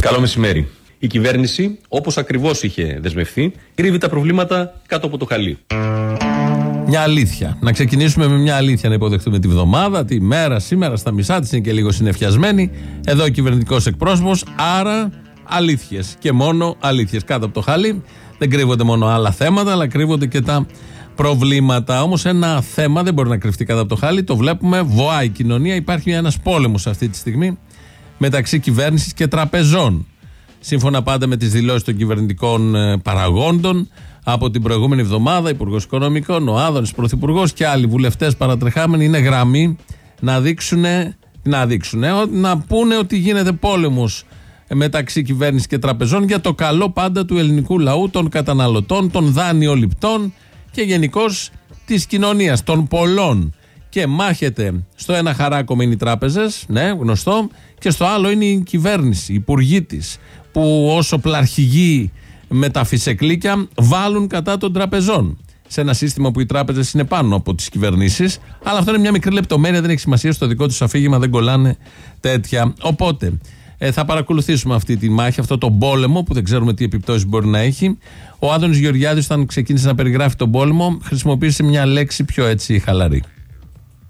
Καλό μεσημέρι. Η κυβέρνηση, όπως ακριβώς είχε δεσμευθεί, κρύβει τα προβλήματα κάτω από το χαλί. Μια αλήθεια. Να ξεκινήσουμε με μια αλήθεια να υποδεχτούμε τη βδομάδα, τη μέρα σήμερα στα μισά της είναι και λίγο συνεφιασμένη. Εδώ ο κυβερνητικός εκπρόσωπος. Άρα αλήθειες. Και μόνο αλήθειες. Κάτω από το χαλί δεν κρύβονται μόνο άλλα θέματα, αλλά κρύβονται και τα προβλήματα. Όμως ένα θέμα δεν μπορεί να κρυφτεί κάτω από το χάλι. Το βλέπουμε. Βοάει η κοινωνία. Υπάρχει ένας πόλεμος αυτή τη στιγμή μεταξύ κυβέρνησης και τραπεζών. Σύμφωνα πάντα με τις δηλώσεις των κυβερνητικών ε, παραγόντων, από την προηγούμενη εβδομάδα, Υπουργός Οικονομικών, ο Άδωνης Πρωθυπουργός και άλλοι βουλευτές παρατρεχάμενοι είναι γραμμή να δείξουν, να δείξουν, να πούνε ότι γίνεται πόλεμος μεταξύ κυβέρνησης και τραπεζών για το καλό πάντα του ελληνικού λαού, των καταναλωτών, των δάνειοληπτών και γενικώς της κοινωνίας, των πολλών. Και μάχεται στο ένα χαράκο είναι οι τράπεζες, ναι, γνωστό, και στο άλλο είναι η κυβέρνηση, οι υπουργοί της, που όσο πλαρχηγοί με τα φυσεκλίκια βάλουν κατά των τραπεζών. Σε ένα σύστημα που οι τράπεζες είναι πάνω από τις κυβερνήσεις. Αλλά αυτό είναι μια μικρή λεπτομέρεια, δεν έχει σημασία στο δικό τους αφήγημα, δεν κολλάνε τέτοια. Οπότε ε, θα παρακολουθήσουμε αυτή τη μάχη, αυτό το πόλεμο που δεν ξέρουμε τι επιπτώσεις μπορεί να έχει. Ο Άδωνης Γεωργιάδης, όταν ξεκίνησε να περιγράφει τον πόλεμο, χρησιμοποίησε μια λέξη πιο έτσι χαλαρή.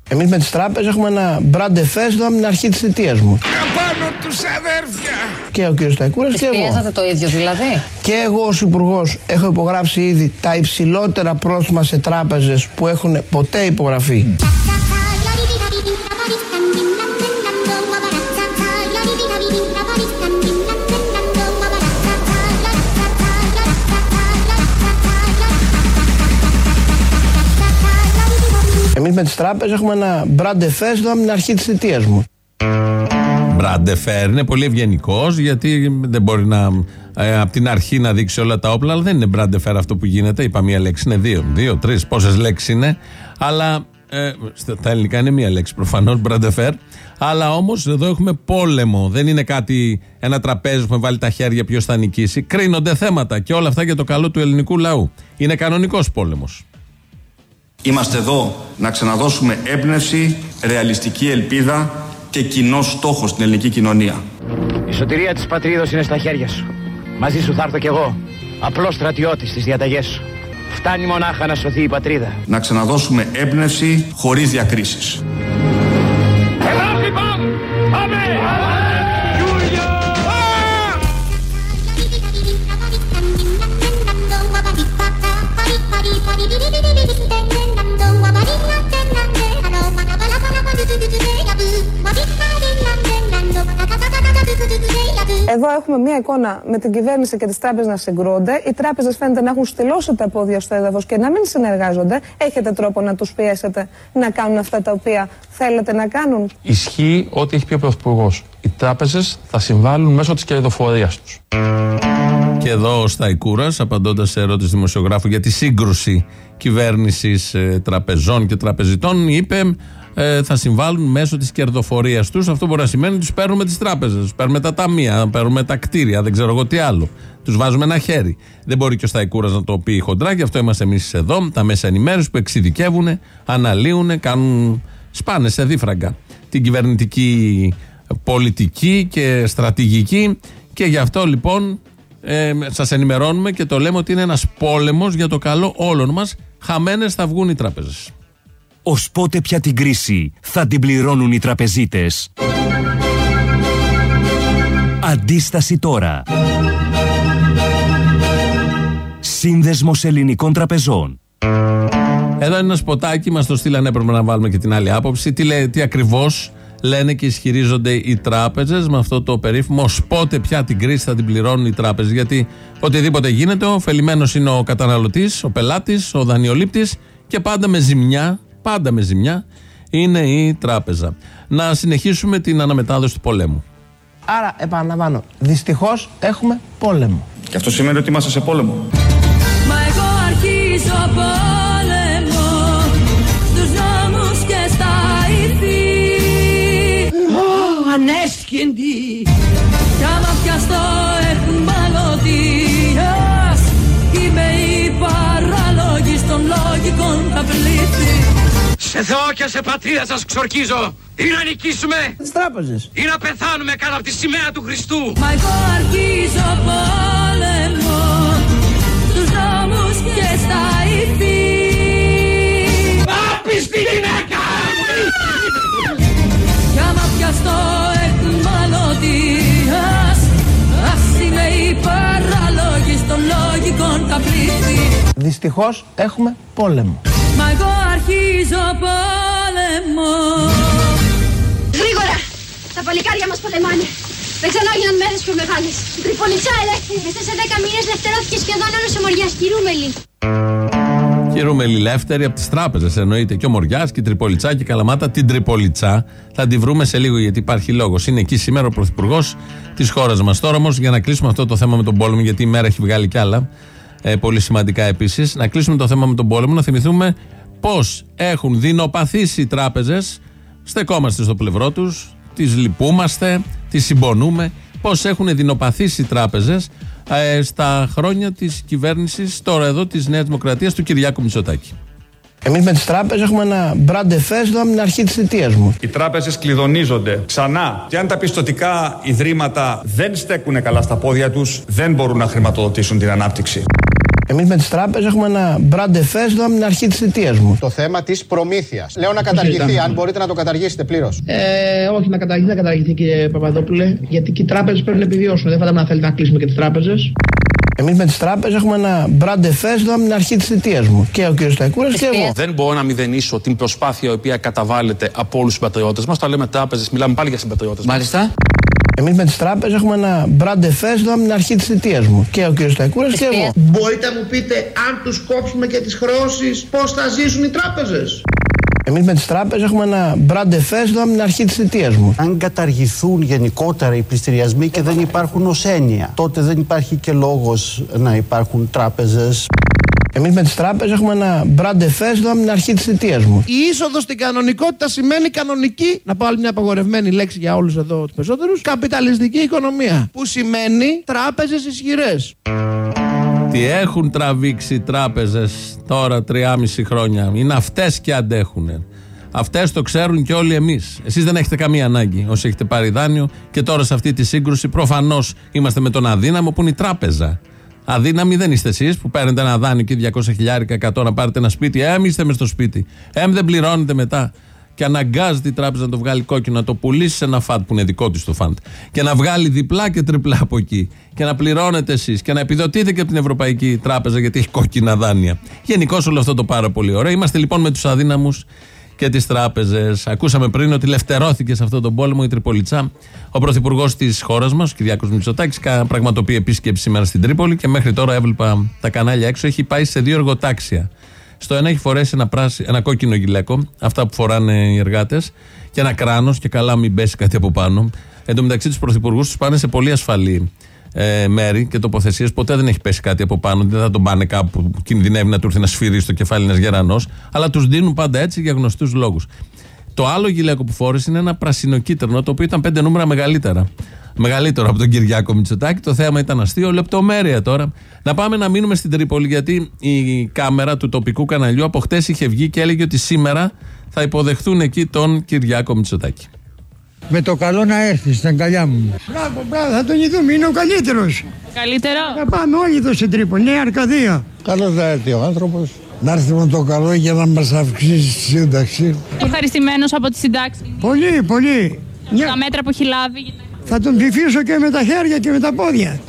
Εμείς με τις τράπεζες έχουμε ένα μπράντε φέστο από την αρχή της θητείας μου. Καπάνω τους αδέρφια! Και ο κ. Σταϊκούρας και εγώ. Πιέζατε το ίδιο δηλαδή. Και εγώ ως υπουργός έχω υπογράψει ήδη τα υψηλότερα πρόστιμα σε τράπεζες που έχουν ποτέ υπογραφεί. Εμείς με τις τράπεζες έχουμε ένα μπράντε φέστο από την αρχή της θητείας μου. Μπραντεφέρ είναι πολύ ευγενικός γιατί δεν μπορεί να ε, από την αρχή να δείξει όλα τα όπλα, αλλά δεν είναι μπραντεφέρ αυτό που γίνεται. Είπα μία λέξη, είναι δύο, δύο, τρεις, πόσες λέξεις είναι. Αλλά ε, στα ελληνικά είναι μία λέξη προφανώς, μπραντεφέρ. Αλλά όμως εδώ έχουμε πόλεμο. Δεν είναι κάτι, ένα τραπέζι που έχουμε βάλει τα χέρια ποιος θα νικήσει. Κρίνονται θέματα και όλα αυτά για το καλό του ελληνικού λαού. Είναι κανονικός πόλεμος. Είμαστε εδώ να ξαναδώσουμε έμπνευση, ρεαλιστική ελπίδα και κοινό στόχο στην ελληνική κοινωνία. Η σωτηρία της πατρίδος είναι στα χέρια σου. Μαζί σου θα έρθω κι εγώ. Απλός στρατιώτης στις διαταγές σου. Φτάνει μονάχα να σωθεί η πατρίδα. Να ξαναδώσουμε έμπνευση χωρίς διακρίσεις. Ευρώπη πάμε! Πάμε! Εδώ έχουμε μια εικόνα με την κυβέρνηση και τις τράπεζες να συγκρούνται. Οι τράπεζες φαίνεται να έχουν στυλώσει τα πόδια στο έδαφος και να μην συνεργάζονται. Έχετε τρόπο να τους πιέσετε να κάνουν αυτά τα οποία θέλετε να κάνουν; Ισχύει ό,τι έχει πει ο Πρωθυπουργός. Οι τράπεζες θα συμβάλλουν μέσω της κερδοφορίας τους. Και εδώ ο Σταϊκούρας, απαντώντας σε ερώτηση δημοσιογράφου για τη σύγκρουση κυβέρνησης ε, τραπεζών και τραπεζιτών, είπε ε, θα συμβάλλουν μέσω της κερδοφορίας τους. Αυτό μπορεί να σημαίνει ότι τους παίρνουμε τις τράπεζες, τους παίρνουμε τα ταμεία, παίρνουμε τα κτίρια, δεν ξέρω εγώ τι άλλο. Τους βάζουμε ένα χέρι. Δεν μπορεί και ο Σταϊκούρας να το πει χοντρά, γι' αυτό είμαστε εμείς εδώ, τα μέσα ενημέρωσης που εξειδικεύουν, αναλύουν, κάνουν σπάνε σε δίφραγκα την κυβερνητική πολιτική και στρατηγική. Και γι' αυτό λοιπόν ε, σας ενημερώνουμε και το λέμε ότι είναι ένας πόλεμος για το καλό όλων μας. Χαμένες θα βγουν οι τράπεζες. Ως πότε πια την κρίση θα την πληρώνουν οι τραπεζίτες; Αντίσταση τώρα. Σύνδεσμος ελληνικών τραπεζών. Εδώ είναι ένα σποτάκι, μας το στείλανε, έπρεπε να βάλουμε και την άλλη άποψη. Τι, λέει, τι ακριβώς λένε και ισχυρίζονται οι τράπεζες με αυτό το περίφημο ως πότε πια την κρίση θα την πληρώνουν οι τράπεζες. Γιατί οτιδήποτε γίνεται, ο ωφελημένος είναι ο καταναλωτής, ο πελάτης, ο δανειολήπτης και πάντα με ζημιά πάντα με ζημιά, είναι η τράπεζα. Να συνεχίσουμε την αναμετάδοση του πολέμου. Άρα, επαναλαμβάνω, δυστυχώς έχουμε πόλεμο. Και αυτό σημαίνει ότι είμαστε σε πόλεμο. Μα εγώ αρχίζω πόλεμο στους νόμους και στα ηθή Ω, ανέσχυντη Κι άμα πιαστώ εχμαλωτή Σε Θεό και σε πατρίδα σας ξορκίζω. Ή να νικήσουμε Τις τράπεζες. ή να πεθάνουμε κάτω από τη σημαία του Χριστού. Μα εγώ αρχίζω πόλεμο στους δρόμους και στα ηθή Άπιστη γυναίκα! Δυστυχώς έχουμε πόλεμο. Μα εγώ αρχίζω πόλεμο Γρήγορα! Τα παλικάρια μας πολεμάνε. Δεν ξανά έγιναν μέρες πιο μεγάλες. Η Τριπολιτσά ελεύθερη. Μέσα σε δέκα μήνες ελευθερώθηκε σχεδόν όλος ο Μοριάς. Κυρούμελη. Και η Ρουμελή Λεύτερη από τις τράπεζες εννοείται. Και ο Μοριάς και η Τριπολιτσά και η Καλαμάτα. Την Τριπολιτσά θα τη βρούμε σε λίγο γιατί υπάρχει λόγος. Είναι εκεί σήμερα ο Πρωθυπουργός της χώρας μας. Τώρα όμως για να κλείσουμε αυτό το θέμα με τον πόλεμο, γιατί η μέρα έχει βγάλει κι άλλα ε, πολύ σημαντικά επίσης. Να κλείσουμε το θέμα με τον πόλεμο, να θυμηθούμε πώς έχουν δεινοπαθήσει οι τράπεζες. Στεκόμαστε στο πλευρό τους, τις λυπούμαστε, τις συμπονούμε. Πώς έχουν δεινοπαθήσει οι τράπεζες ε, στα χρόνια της κυβέρνησης, τώρα εδώ της Νέας Δημοκρατίας του Κυριάκου Μητσοτάκη. Εμείς με τις τράπεζες έχουμε ένα brand εφέστο από την αρχή της θητείας μου. Οι τράπεζες κλειδονίζονται ξανά και αν τα πιστοτικά ιδρύματα δεν στέκουν καλά στα πόδια τους, δεν μπορούν να χρηματοδοτήσουν την ανάπτυξη. Εμείς με τις τράπεζες έχουμε ένα brand εφέστο από την αρχή της θητείας μου. Το θέμα της προμήθειας. Λέω να καταργηθεί, αν μπορείτε να το καταργήσετε πλήρως. Ε, όχι, να καταργηθεί, να καταργηθεί κύριε Παπαδόπουλε. Γιατί και οι τράπεζες πρέπει να επιβιώσουν. Δεν φαντάζομαι να θέλετε να κλείσουμε και τις τράπεζες. Εμείς με τις τράπεζες έχουμε ένα brand εφέστο από την αρχή της θητείας μου. Και ο κ. Σταϊκούρας και εγώ. Δεν μπορώ να μηδενίσω την προσπάθεια η οποία καταβάλλεται από όλους τους συμπατριώτες μας. Τα λέμε τράπεζες, μιλάμε πάλι για συμπατριώτες. Μάλιστα. Εμείς με τις τράπεζες έχουμε ένα brand εφέστο από την αρχή της θητείας μου. Και ο κ. Σταϊκούρας και εγώ. Μπορείτε να μου πείτε αν τους κόψουμε και τις χρεώσει, πώς θα ζήσουν οι τράπεζες; Εμείς με τις τράπεζες έχουμε ένα brand εφέστο από την αρχή της θητείας μου. Αν καταργηθούν γενικότερα οι πληστηριασμοί και δεν υπάρχουν ως έννοια, τότε δεν υπάρχει και λόγος να υπάρχουν τράπεζες. Εμείς με τις τράπεζες έχουμε ένα brand εφέστο από την αρχή της θητείας μου. Η είσοδος στην κανονικότητα σημαίνει κανονική, να πω άλλη μια απαγορευμένη λέξη για όλους εδώ τους περισσότερους, καπιταλιστική οικονομία. Που σημαίνει τράπεζες ισχυρές. Τι έχουν τραβήξει οι τράπεζες τώρα 3,5 χρόνια; Είναι αυτές και αντέχουν. Αυτές το ξέρουν και όλοι εμείς. Εσείς δεν έχετε καμία ανάγκη όσοι έχετε πάρει δάνειο και τώρα σε αυτή τη σύγκρουση προφανώς είμαστε με τον αδύναμο που είναι η τράπεζα. Αδύναμοι δεν είστε εσείς που παίρνετε ένα δάνειο και 200 χιλιάρικα 100 να πάρετε ένα σπίτι. Ε, μη είστε μες στο σπίτι. Ε, δεν πληρώνετε μετά. Και αναγκάζεται η τράπεζα να το βγάλει κόκκινο, να το πουλήσει σε ένα φαντ που είναι δικό της το φαντ. Και να βγάλει διπλά και τριπλά από εκεί. Και να πληρώνετε εσείς. Και να επιδοτείτε και από την Ευρωπαϊκή Τράπεζα γιατί έχει κόκκινα δάνεια. Γενικώς όλο αυτό το πάρα πολύ ωραίο. Είμαστε λοιπόν με τους αδύναμους και τις τράπεζες. Ακούσαμε πριν ότι λευτερώθηκε σε αυτόν τον πόλεμο η Τριπολιτσά. Ο πρωθυπουργός της χώρας μας, ο Κυριάκος Μητσοτάκης, πραγματοποιεί επίσκεψη σήμερα στην Τρίπολη και μέχρι τώρα έβλεπα τα κανάλια έξω. Έχει πάει σε δύο εργοτάξια. Στο ένα έχει φορέσει ένα, πράσι, ένα κόκκινο γυλαίκο, αυτά που φοράνε οι εργάτες, και ένα κράνος και καλά μην πέσει κάτι από πάνω. Εν τω μεταξύ τους πρωθυπουργούς τους πάνε σε πολύ ασφαλή ε, μέρη και τοποθεσίες. Ποτέ δεν έχει πέσει κάτι από πάνω. Δεν θα τον πάνε κάπου που κινδυνεύει να του έρθει να σφυρί στο κεφάλι ένας γερανός. Αλλά τους δίνουν πάντα έτσι για γνωστούς λόγους. Το άλλο γυλαίκο που φόρεσε είναι ένα πρασινοκίτρινο, το οποίο ήταν πέντε νούμερα μεγαλύτερα. Μεγαλύτερο από τον Κυριάκο Μητσοτάκη. Το θέμα ήταν αστείο. Λεπτομέρεια τώρα. Να πάμε να μείνουμε στην Τρίπολη, γιατί η κάμερα του τοπικού καναλιού από χτες είχε βγει και έλεγε ότι σήμερα θα υποδεχθούν εκεί τον Κυριάκο Μητσοτάκη. Με το καλό να έρθεις στην αγκαλιά μου. Μπράβο, μπράβο, θα τον ειδούμε, είναι ο καλύτερος. Καλύτερο; Θα πάμε όλοι εδώ στην Τρίπολη, Νέα Αρκαδία. Καλό θα έρθει ο άνθρωπος. Να έρθει με το καλό για να μας αυξήσει τη σύνταξη. Ευχαριστημένος από τη συντάξη. Πολύ, πολύ. Τα μέτρα που έχει λάβει. Θα τον ψηφίσω και με τα χέρια και με τα πόδια.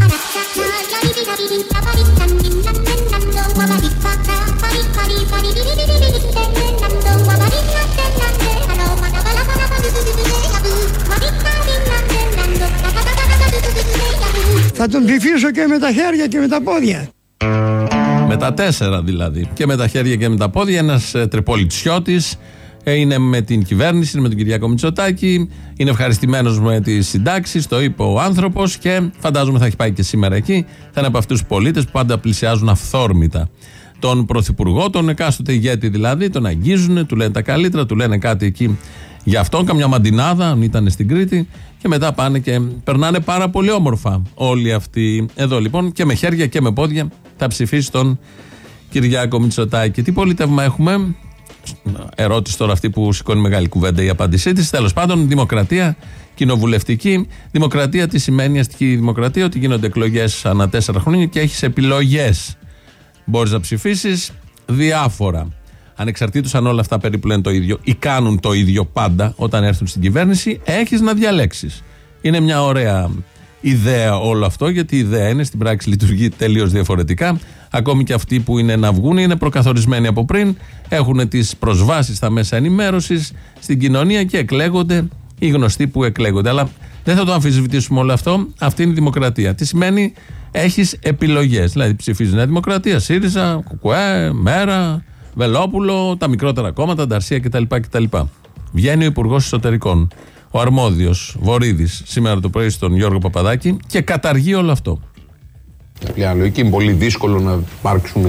Θα τον ψηφίσω και με τα χέρια και με τα πόδια. Με τα τέσσερα δηλαδή. Και με τα χέρια και με τα πόδια. Ένας ε, τριπολιτσιώτη είναι με την κυβέρνηση, είναι με τον Κυριάκο Μητσοτάκη. Είναι ευχαριστημένος με τις συντάξεις. Το είπε ο άνθρωπος και φαντάζομαι θα έχει πάει και σήμερα εκεί. Θα είναι από αυτούς τους πολίτες που πάντα πλησιάζουν αυθόρμητα τον Πρωθυπουργό, τον εκάστοτε ηγέτη δηλαδή, τον αγγίζουν, του λένε τα καλύτερα, του λένε κάτι εκεί για αυτόν, καμιά μαντινάδα, αν ήταν στην Κρήτη, και μετά πάνε και περνάνε πάρα πολύ όμορφα όλοι αυτοί. Εδώ λοιπόν και με χέρια και με πόδια θα ψηφίσει τον Κυριάκο Μητσοτάκη. Τι πολίτευμα έχουμε, ερώτηση τώρα αυτή που σηκώνει μεγάλη κουβέντα η απάντησή της. Τέλος πάντων, δημοκρατία κοινοβουλευτική. Δημοκρατία τι σημαίνει αστική δημοκρατία, ότι γίνονται εκλογές ανά τέσσερα χρόνια και έχεις επιλογές. Μπορείς να ψηφίσεις διάφορα. Ανεξαρτήτως αν όλα αυτά περίπου λένε το ίδιο ή κάνουν το ίδιο πάντα όταν έρθουν στην κυβέρνηση, έχεις να διαλέξεις. Είναι μια ωραία ιδέα όλο αυτό, γιατί η ιδέα είναι στην πράξη λειτουργεί τελείως διαφορετικά. Ακόμη και αυτοί που είναι να βγουν είναι προκαθορισμένοι από πριν, έχουν τις προσβάσεις στα μέσα ενημέρωσης, στην κοινωνία και εκλέγονται οι γνωστοί που εκλέγονται. Αλλά δεν θα το αμφισβητήσουμε όλο αυτό. Αυτή είναι η δημοκρατία. Τι σημαίνει έχεις επιλογές. Δηλαδή ψηφίζεις Νέα Δημοκρατία, ΣΥΡΙΖΑ, ΚΟΚΟΕ, ΜΕΡΑ, Βελόπουλο, τα μικρότερα κόμματα, Νταρσία κτλ. κτλ. Βγαίνει ο Υπουργός Εσωτερικών, ο αρμόδιος Βορύδης, σήμερα το πρωί στον Γιώργο Παπαδάκη και καταργεί όλο αυτό. Μια λογική είναι πολύ δύσκολο να υπάρξουν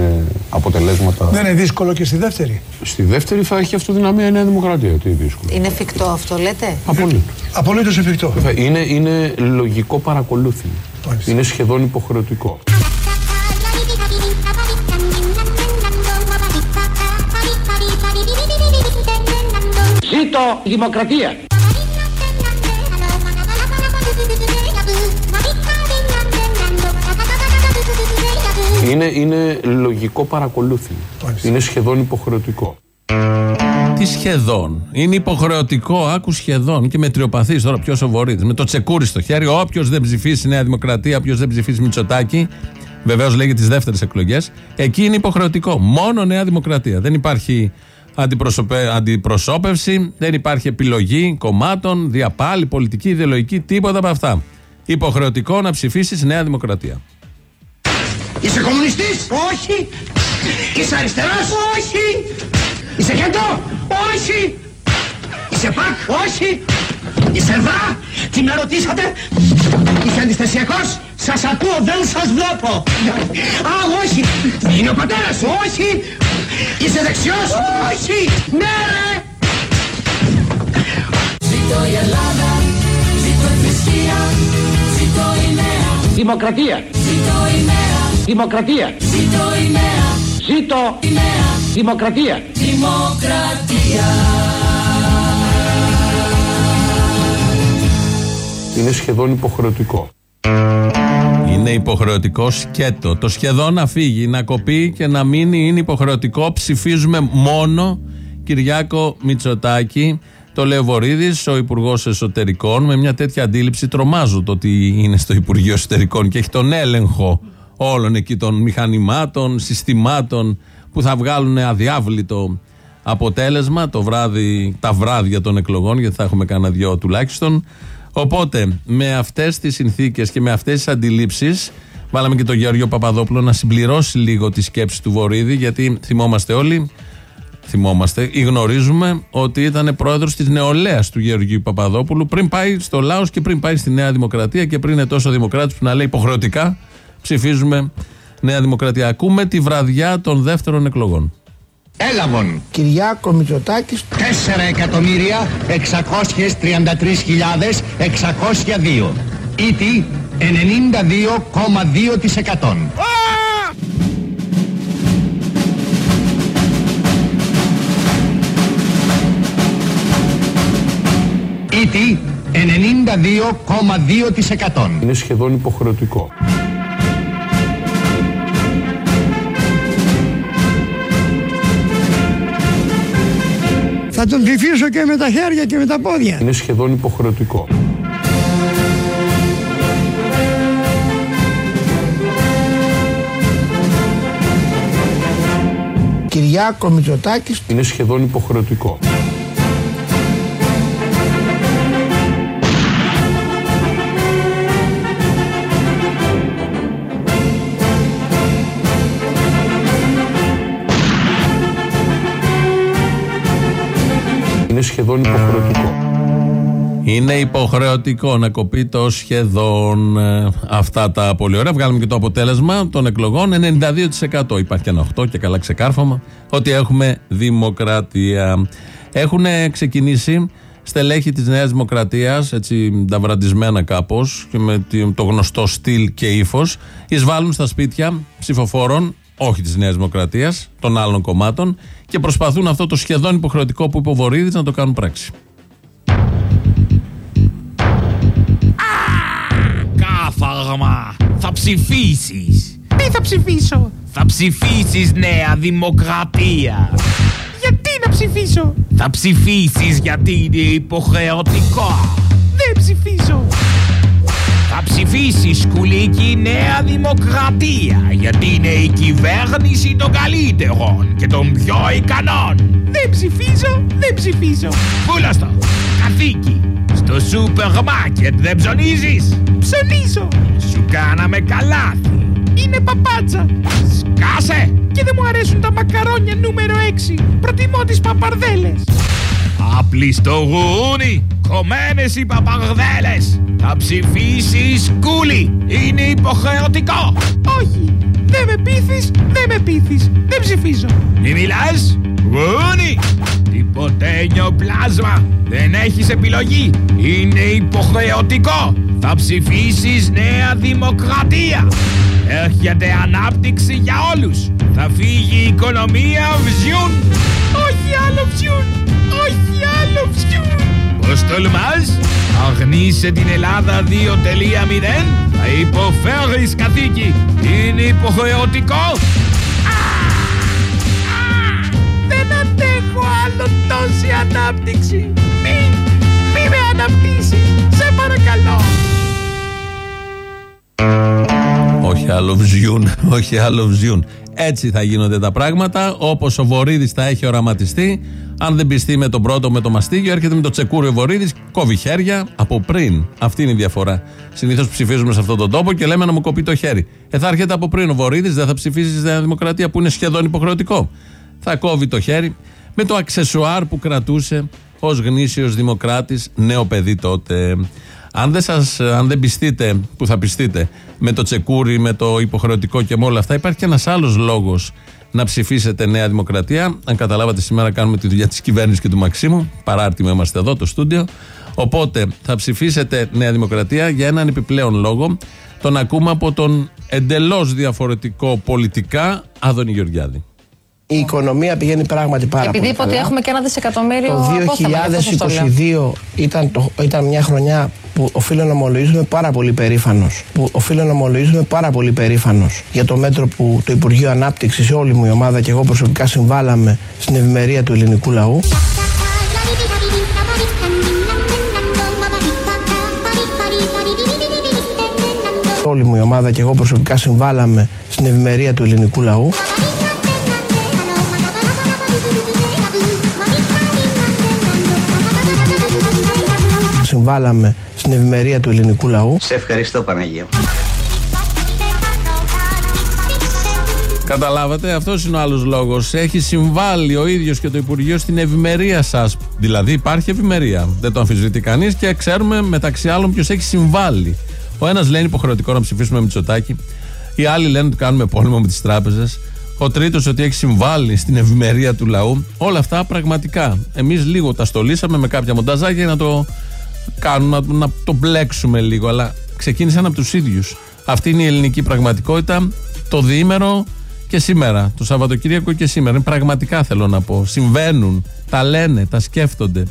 αποτελέσματα. Δεν είναι δύσκολο και στη δεύτερη. Στη δεύτερη θα έχει αυτοδυναμία η Νέα Δημοκρατία. Τι δύσκολο. Είναι εφικτό αυτό, λέτε; Απολύτως. Απολύτως εφικτό. Είναι, είναι λογικό παρακολούθημα. Είναι σχεδόν υποχρεωτικό. Ζήτω η δημοκρατία. Είναι, είναι λογικό παρακολούθημα. Είναι σχεδόν υποχρεωτικό. Τι σχεδόν; Είναι υποχρεωτικό, άκου σχεδόν και μετριοπαθή τώρα πιο σοβαρή. Με το τσεκούρι στο χέρι, όποιος δεν ψηφίσει Νέα Δημοκρατία, όποιος δεν ψηφίσει Μητσοτάκη, βεβαίως λέγει τις δεύτερες εκλογές, εκεί είναι υποχρεωτικό. Μόνο Νέα Δημοκρατία. Δεν υπάρχει αντιπροσωπε... αντιπροσώπευση, δεν υπάρχει επιλογή κομμάτων, διαπάλη, πολιτική, ιδεολογική, τίποτα από αυτά. Υποχρεωτικό να ψηφίσεις Νέα Δημοκρατία. Είσαι κομμουνιστής; Όχι. Είσαι αριστερός; Όχι. Είσαι κέντρο; Όχι. Είσαι πακ; Όχι. Είσαι δρά; Τι με ρωτήσατε; Είσαι αντιστασιακός; Σας ακούω, δεν σας βλέπω. Α, όχι. Είναι ο πατέρας σου; Όχι. Είσαι δεξιός; Όχι. Ναι, ρε. Ζήτω η Ελλάδα, ζήτω η θρησκεία, ζήτω η νέα. Δημοκρατία. Ζήτω η νέα, Δημοκρατία. ζήτω η νέα. Ζήτω η νέα. Δημοκρατία. Δημοκρατία. Είναι σχεδόν υποχρεωτικό. Είναι υποχρεωτικό σκέτο. Το σχεδόν να φύγει, να κοπεί και να μείνει είναι υποχρεωτικό. Ψηφίζουμε μόνο Κυριάκο Μητσοτάκη. Το λέει ο Βορύδης, ο Υπουργός Εσωτερικών. Με μια τέτοια αντίληψη τρομάζω το ότι είναι στο Υπουργείο Εσωτερικών και έχει τον έλεγχο όλων εκεί των μηχανημάτων, συστημάτων που θα βγάλουν αδιάβλητο αποτέλεσμα το βράδυ, τα βράδια των εκλογών, γιατί θα έχουμε κανένα δυο τουλάχιστον. Οπότε, με αυτές τις συνθήκες και με αυτές τις αντιλήψεις, βάλαμε και τον Γεωργίο Παπαδόπουλο να συμπληρώσει λίγο τη σκέψη του Βορύδη, γιατί θυμόμαστε όλοι, θυμόμαστε ή γνωρίζουμε ότι ήταν πρόεδρος της νεολαίας του Γεωργίου Παπαδόπουλου πριν πάει στο Λάος και πριν πάει στη Νέα Δημοκρατία και πριν είναι τόσο δημοκράτης που να λέει υποχρεωτικά ψηφίζουμε Νέα Δημοκρατία. Ακούμε τη βραδιά των δεύτερων εκλογών. Έλαβον. Κυριάκο Μητσοτάκης 4 εκατομμύρια 633.602. Ήτι 92,2%. Ήτι 92,2%. Είναι σχεδόν υποχρεωτικό. Θα τον ψηφίσω και με τα χέρια και με τα πόδια. Είναι σχεδόν υποχρεωτικό. Κυριάκο Μητσοτάκης Είναι σχεδόν υποχρεωτικό. Είναι σχεδόν υποχρεωτικό. Είναι υποχρεωτικό να κοπεί το σχεδόν ε, αυτά τα πολύ ωραία. Βγάλουμε και το αποτέλεσμα των εκλογών. 92% υπάρχει και ένα 8% και καλά ξεκάρφωμα ότι έχουμε δημοκρατία. Έχουν ξεκινήσει στελέχη της Νέας Δημοκρατίας, έτσι ταυραντισμένα κάπως και με το γνωστό στυλ και ύφος, εισβάλλουν στα σπίτια ψηφοφόρων όχι της Νέας Δημοκρατίας, των άλλων κομμάτων και προσπαθούν αυτό το σχεδόν υποχρεωτικό που είπε ο Βορύδης να το κάνουν πράξη. Κάθαρμα. Θα ψηφίσεις. Τι θα ψηφίσω; Θα ψηφίσεις Νέα Δημοκρατία. Γιατί να ψηφίσω; Θα ψηφίσεις γιατί είναι υποχρεωτικό. Δεν ψηφίσω. Θα ψηφίσεις κουλίκι Νέα Δημοκρατία γιατί είναι η κυβέρνηση των καλύτερων και των πιο ικανών. Δεν ψηφίζω, δεν ψηφίζω. Πούλαστο, καθήκη, στο σούπερ μάρκετ δεν ψωνίζεις; Ψωνίζω. Σου κάναμε καλάθι. Είναι παπάτσα. Σκάσε. Και δεν μου αρέσουν τα μακαρόνια νούμερο 6. Προτιμώ τις παπαρδέλες. Απλιστό γούνι, κομμένες οι παπαρδέλες. Θα ψηφίσεις κούλι; Είναι υποχρεωτικό. Όχι. Δεν με πείθεις, δεν με πείθεις. Δεν ψηφίζω. Μη μιλάς, γούνι. Τυποτένιο πλάσμα. Δεν έχεις επιλογή. Είναι υποχρεωτικό. Θα ψηφίσεις Νέα Δημοκρατία. Έρχεται ανάπτυξη για όλους. Θα φύγει η οικονομία βζιούν. Όχι άλλο βζιούν. Όχι άλλο βζιούν. Πώς τολμάς, αγνείσαι την Ελλάδα 2.0. Θα υποφέρεις καθήκη. Είναι υποχρεωτικό. Δεν αντέχω άλλο τόση ανάπτυξη. Μη, μη με αναπτύσσεις. Σε παρακαλώ. Όχι άλλο βζιούν, όχι άλλο βζιούν. Έτσι θα γίνονται τα πράγματα. Όπως ο Βορύδης θα έχει οραματιστεί. Αν δεν πιστεί με τον πρώτο, με το μαστίγιο, έρχεται με το τσεκούριο Βορύδης, κόβει χέρια από πριν. Αυτή είναι η διαφορά. Συνήθως ψηφίζουμε σε αυτόν τον τόπο και λέμε να μου κοπεί το χέρι. Ε, θα έρχεται από πριν ο Βορύδης, δεν θα ψηφίσει στη Νέα Δημοκρατία που είναι σχεδόν υποχρεωτικό. Θα κόβει το χέρι με το αξεσουάρ που κρατούσε ως γνήσιος δημοκράτης, νέο παιδί τότε. Αν δεν, σας, αν δεν πιστείτε, που θα πιστείτε, με το τσεκούρι, με το υποχρεωτικό και με όλα αυτά, υπάρχει και ένας άλλος λόγος να ψηφίσετε Νέα Δημοκρατία. Αν καταλάβατε, σήμερα κάνουμε τη δουλειά της κυβέρνησης και του Μαξίμου. Παράρτημα είμαστε εδώ, το στούντιο. Οπότε θα ψηφίσετε Νέα Δημοκρατία για έναν επιπλέον λόγο. Τον ακούμε από τον εντελώς διαφορετικό πολιτικά Άδωνη Γεωργιάδη. Η οικονομία πηγαίνει πράγματι πάρα Επειδή πολύ είπε ότι καλά. έχουμε και ένα δισεκατομμύριο Το απόθεμα, γι' αυτό σας το λέω. 2022 ήταν, το, ήταν μια χρονιά που οφείλω να ομολογήσουμε πάρα πολύ περήφανος. Που οφείλω να ομολογήσουμε πάρα πολύ περήφανος για το μέτρο που το Υπουργείο Ανάπτυξης, όλη μου η ομάδα και εγώ προσωπικά συμβάλαμε στην ευημερία του ελληνικού λαού. Όλη μου η ομάδα και εγώ προσωπικά συμβάλαμε στην ευημερία του ελληνικού λαού. Συμβάλαμε στην ευημερία του ελληνικού λαού. Σε ευχαριστώ Παναγία. Καταλάβατε, αυτός είναι ο άλλος λόγος. Έχει συμβάλει ο ίδιος και το Υπουργείο στην ευημερία σας. Δηλαδή υπάρχει ευημερία. Δεν το αμφισβητεί κανείς και ξέρουμε μεταξύ άλλων ποιος έχει συμβάλει. Ο ένας λέει είναι υποχρεωτικό να ψηφίσουμε με Μητσοτάκη. Οι άλλοι λένε ότι κάνουμε πόλεμο με τις τράπεζες. Ο τρίτος ότι έχει συμβάλει στην ευημερία του λαού. Όλα αυτά πραγματικά. Εμείς λίγο τα στολίσαμε με κάποια μονταζάκια για να το κάνουμε, να, να το μπλέξουμε λίγο. Αλλά ξεκίνησαν από τους ίδιους. Αυτή είναι η ελληνική πραγματικότητα. Το διήμερο και σήμερα. Το Σαββατοκύριακο και σήμερα. Είναι πραγματικά θέλω να πω. Συμβαίνουν, τα λένε, τα σκέφτονται.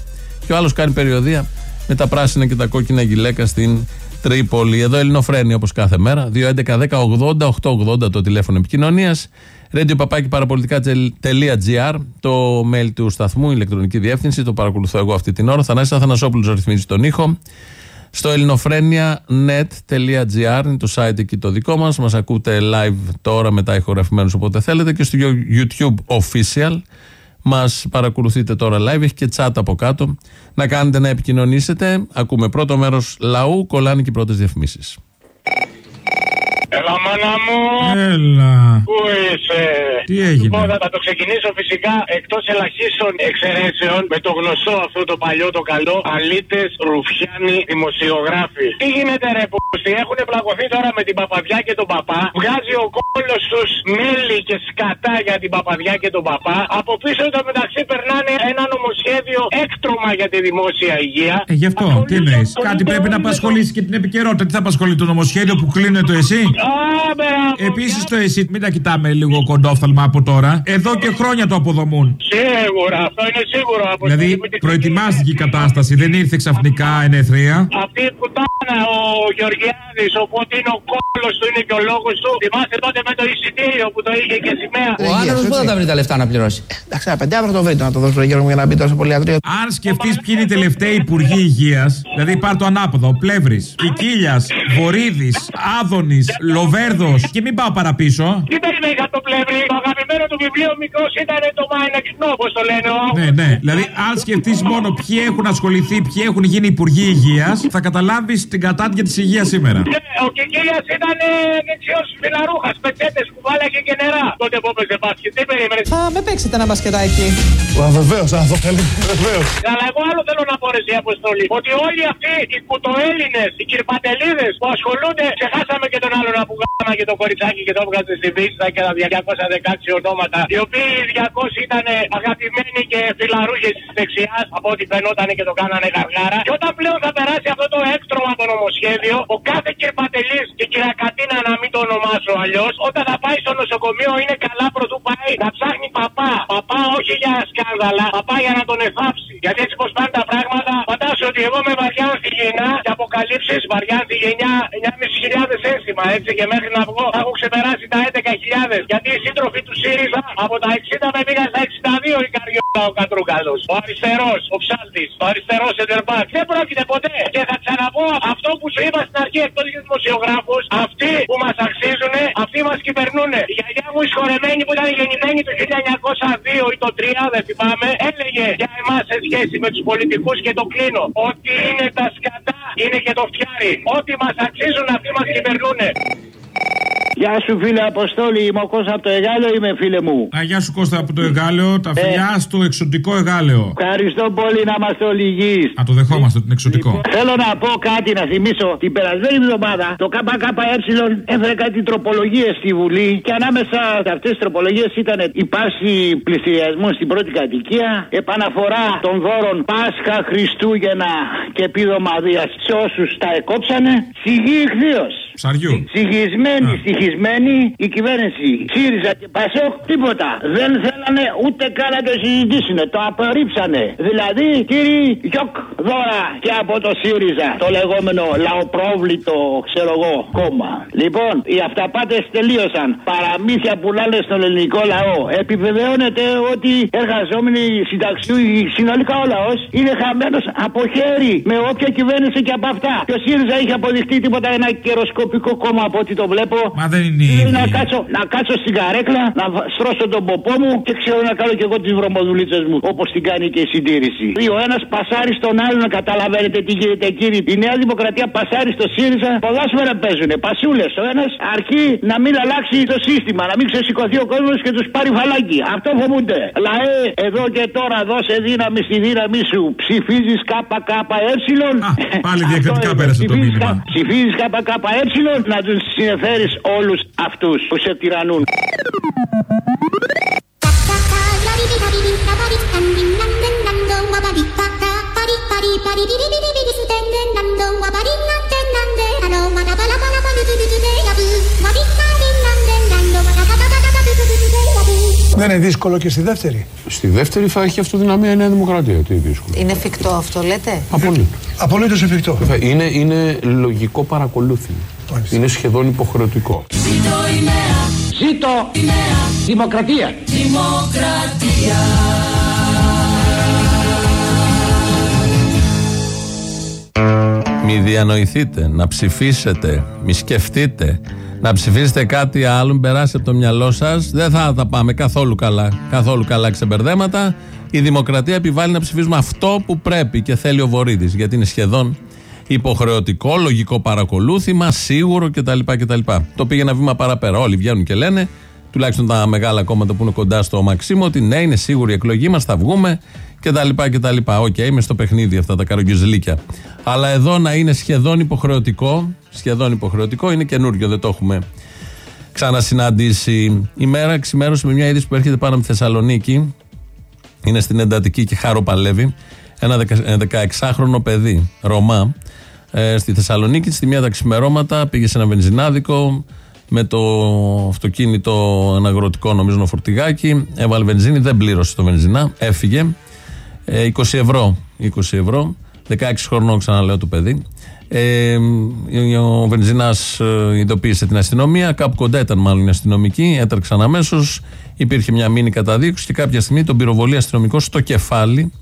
Και ο άλλος κάνει περιοδία με τα πράσινα και τα κόκκινα γυλαίκα στην Τρίπολη. Εδώ Ελληνοφρένη όπως κάθε μέρα. 2.11.10.80.880 το τηλέφωνο επικοινωνίας. Radio παπάκι παραπολιτικά.gr το mail του σταθμού, η ηλεκτρονική διεύθυνση. Το παρακολουθώ εγώ αυτή την ώρα. Θανάσης Αθανασόπουλος ρυθμίζει τον ήχο. Στο ελληνοφρένια.net.gr είναι το site εκεί το δικό μας. Μας ακούτε live τώρα μετά ηχογραφημένους όποτε θέλετε και στο YouTube official. Μας παρακολουθείτε τώρα live, έχει και chat από κάτω. Να κάνετε να επικοινωνήσετε. Ακούμε πρώτο μέρος λαού, κολλάνε και οι πρώτες διαφημίσεις. Έλα, μάνα μου! Έλα. Πού είσαι! Τι έγινε; Λοιπόν, θα το ξεκινήσω φυσικά εκτός ελαχίστων εξαιρέσεων με το γνωστό αυτό το παλιό το καλό. Αλίτε, ρουφιάνοι, δημοσιογράφοι. Τι γίνεται, ρε πούστη, έχουν πλακωθεί τώρα με την παπαδιά και τον παπά; Βγάζει ο κόλος τους μέλι και σκατά για την παπαδιά και τον παπά; Από πίσω το μεταξύ περνάνε ένα νομοσχέδιο έκτρωμα κόμμα για τη δημόσια υγεία. Ε, γι' αυτό, τι εννοείς; Κάτι πρέπει να απασχολήσει και την επικαιρότητα. Τι θα απασχολεί το νομοσχέδιο που κλείνει το εσύ. Επίσης το εσύ, μην τα κοιτάμε λίγο κοντόφθαλμα από τώρα. Εδώ και χρόνια το αποδομούν. Σίγουρα, αυτό είναι σίγουρο. Από Δηλαδή, προετοιμάστηκε η κατάσταση, δεν ήρθε ξαφνικά ενεθρία. Αυτή που τάνα ο Γεωργιάδης, οπότε είναι ο κόλος του, είναι και ο λόγος του. Θυμάστε τότε με το εισιτήριο που το είχε και σημαία. Ο άνθρωπος πού θα τα βρει τα λεφτά να πληρώσει; Εντάξει, ένα πεντάβρο το βρείτε να το δώσω Γιώργο για να μπει τόσο πολύ ιατρείο. Αν σκεφτείς ποιοι είναι οι τελευταίοι υπουργοί υγείας, δηλαδή πάρ το ανάποδο, Πλεύρης, Κικίλια, Βορύδης, Άδωνης, Λοβέρδο και μην πάω παραπίσω. Τι περιμένει από το πλεύρη, το αγαπημένο του βιβλίο μικρός ήταν το Μάινεξνό, όπως το λένε. Ο... Ναι, ναι. Δηλαδή, αν σκεφτείς μόνο ποιοι έχουν ασχοληθεί, ποιοι έχουν γίνει υπουργοί υγείας, θα καταλάβεις την κατάτια της υγείας σήμερα. Ναι, ο Κικίλιας ήταν δεξιός φιλαρούχας, πετσέτες που βάλαγε και νερά. Τότε που έπαιζε μπάσκετ, τι περίμενες; Θα με παίξετε ένα μπασκετάκι. Βεβαίως, αν το θέλει. Βεβαίως. Αλλά εγώ άλλο θέλω να πω ρε η αποστολή. Ότι όλοι αυτοί οι κουτοέλληνε, οι κυρπατελίδε που ασχολούνται, ξεχάσαμε και τον άλλον που γάμα και το κοριτσάκι και το έβγαζε στη βίστα και τα 216 ονόματα. Οι οποίοι οι 200 ήταν αγαπημένοι και φιλαρούχε της δεξιάς από ό,τι φαινόταν και το κάνανε γαργάρα. Και όταν πλέον θα περάσει αυτό το έκτρωμα το νομοσχέδιο, ο κάθε κυρπατελή και κυρακατίνα να μην το ονομάσω αλλιώς, όταν θα πάει στο νοσοκομείο είναι καλά πρωτού πάει να ψάχνει παπά. Παπά όχι για σκάνδαλα, παπά για να τον εφάψει. Γιατί έτσι πως πάνε τα πράγματα, φαντάσου ότι εγώ με βαριά στη γενιά και αποκαλύψεις βαριά στη γενιά 9.500 ένσημα έτσι και μέχρι να βγω θα έχω ξεπεράσει τα 11.000. Γιατί οι σύντροφοι του ΣΥΡΙΖΑ από τα 60 με πήγαν στα 62 η καριόλα ο Κατρούκαλο. Ο αριστερός, ο ψάλτης, ο αριστερός εντερμπάκ. Δεν πρόκειται ποτέ. Και θα ξαναπώ αυτό που σου είπα στην αρχή εκτό για δημοσιογράφους. Αυτοί που μας αξίζουν, αυτοί μας κυβερνούν. Η γιαγιά μου η σχολεμένη που ήταν γεννημένη το 1902 ή το 3, δεν θυμάμαι, έλεγε για εμάς σε σχέση με τους πολιτικούς και το κλείνω. Ότι είναι τα σκατά, είναι και το φτιάρι. Ό,τι μας αξίζουν, αυτοί μας κυβερνούν. Γεια σου φίλε Αποστόλη, είμαι ο Κώστας από το Εγάλεο, είμαι φίλε μου. Α, γεια σου Κώστα από το Εγάλεο, τα φιλιά στο εξωτικό Εγάλεο. Ευχαριστώ πολύ να είμαστε όλοι υγιείς. Α, το δεχόμαστε, την εξωτικό. Θέλω να πω κάτι, να θυμίσω. Την περασμένη εβδομάδα το ΚΚΕ έφερε κάτι τροπολογίες στη Βουλή και ανάμεσα σε αυτές τις τροπολογίες ήταν η πάση πληστηριασμού στην πρώτη κατοικία, επαναφορά των δώρων Πάσχα, Χριστούγεννα και επίδομα Δία σε όσους τα εκόψανε. Σιγή ηχθείως. Ψαριού. Συγισμένη, στοιχισμένη η κυβέρνηση. ΣΥΡΙΖΑ και ΠΑΣΟΚ τίποτα. Δεν θέλανε ούτε καν να το συζητήσουν. Το απορρίψανε. Δηλαδή, κύριοι, γιοκ δώρα και από το ΣΥΡΙΖΑ. Το λεγόμενο λαοπρόβλητο, ξέρω εγώ, κόμμα. Λοιπόν, οι αυταπάτες τελείωσαν. Παραμύθια πουλάνε στον ελληνικό λαό. Επιβεβαιώνεται ότι εργαζόμενοι συνταξιού, συνολικά ο λαός, είναι χαμένος από χέρι με όποια κυβέρνηση και από αυτά. Και ο ΣΥΡΙΖΑ είχε αποδειχτεί τίποτα ένα καιροσκοπικό κόμμα από ό,τι το βλέπω. Μα δεν είναι Δηλαδή, ήδη. να, κάτσω, να κάτσω στην καρέκλα, να βα- στρώσω τον ποπό μου και ξέρω να κάνω και εγώ τις βρωμοδουλίτσες μου. Όπως την κάνει και η συντήρηση. Ο ένας πασάρει στον άλλον, να καταλαβαίνετε τι γίνεται κύριε. Η Νέα Δημοκρατία πασάρει στο ΣΥΡΙΖΑ. Ποδόσφαιρα παίζουν. Πασούλες. Ο ένας αρκεί να μην αλλάξει το σύστημα, να μην ξεσηκωθεί ο κόσμος και τους πάρει φαλάκι. Αυτό φοβούνται. Λαέ, εδώ και τώρα δώσε δύναμη στη δύναμή σου. Ψηφίζεις ΚΚΕ. Πάλι διακριτικά πέρασε το μήνυμα. Ψηφίζει ΚΚΕ να τους συνεφέρεις όλου αυτούς που σε τυραννούν. Δεν είναι δύσκολο και στη δεύτερη. Στη δεύτερη θα έχει αυτοδυναμία η Νέα Δημοκρατία. Τι δύσκολο. Είναι εφικτό αυτό, λέτε; Απολύτως. Απολύτως εφικτό. Είναι, είναι λογικό παρακολούθημα. Είναι σχεδόν υποχρεωτικό. Ζήτω δημοκρατία. Δημοκρατία. Μη διανοηθείτε, να ψηφίσετε, μη σκεφτείτε, να ψηφίσετε κάτι άλλο, μην περάσει από το μυαλό σας. Δεν θα τα πάμε καθόλου καλά. Καθόλου καλά ξεμπερδέματα. Η δημοκρατία επιβάλλει να ψηφίζουμε αυτό που πρέπει και θέλει ο Βορίδης, γιατί είναι σχεδόν υποχρεωτικό, λογικό παρακολούθημα, σίγουρο κτλ. κτλ. Το πήγε ένα βήμα παραπέρα. Όλοι βγαίνουν και λένε, τουλάχιστον τα μεγάλα κόμματα που είναι κοντά στο Μαξίμου, ότι ναι, είναι σίγουρη η εκλογή μας, θα βγούμε κτλ. κτλ. Οκ, είμαι στο παιχνίδι αυτά τα καραγκιοζλίκια. Αλλά εδώ να είναι σχεδόν υποχρεωτικό, σχεδόν υποχρεωτικό είναι καινούριο, δεν το έχουμε ξανασυναντήσει. Η μέρα ξημέρωσε με μια είδηση που έρχεται πάνω από τη Θεσσαλονίκη. Είναι στην εντατική και χάρο παλεύει. Ένα δεκα- 16χρονο παιδί, Ρωμά, ε, στη Θεσσαλονίκη. Στη μία τα ξημερώματα πήγε σε ένα βενζινάδικο με το αυτοκίνητο, ένα αγροτικό νομίζω φορτηγάκι. Έβαλε βενζίνη, δεν πλήρωσε το βενζινά, έφυγε. Ε, 20 ευρώ. 20 ευρώ. 16 χρονών ξαναλέω το παιδί. Ε, ο Βενζινάς ε, ειδοποίησε την αστυνομία. Κάπου κοντά ήταν μάλλον οι αστυνομικοί. Έτρεξαν αμέσως. Υπήρχε μια μήνυ καταδίκωση και κάποια στιγμή τον πυροβολεί αστυνομικός στο κεφάλι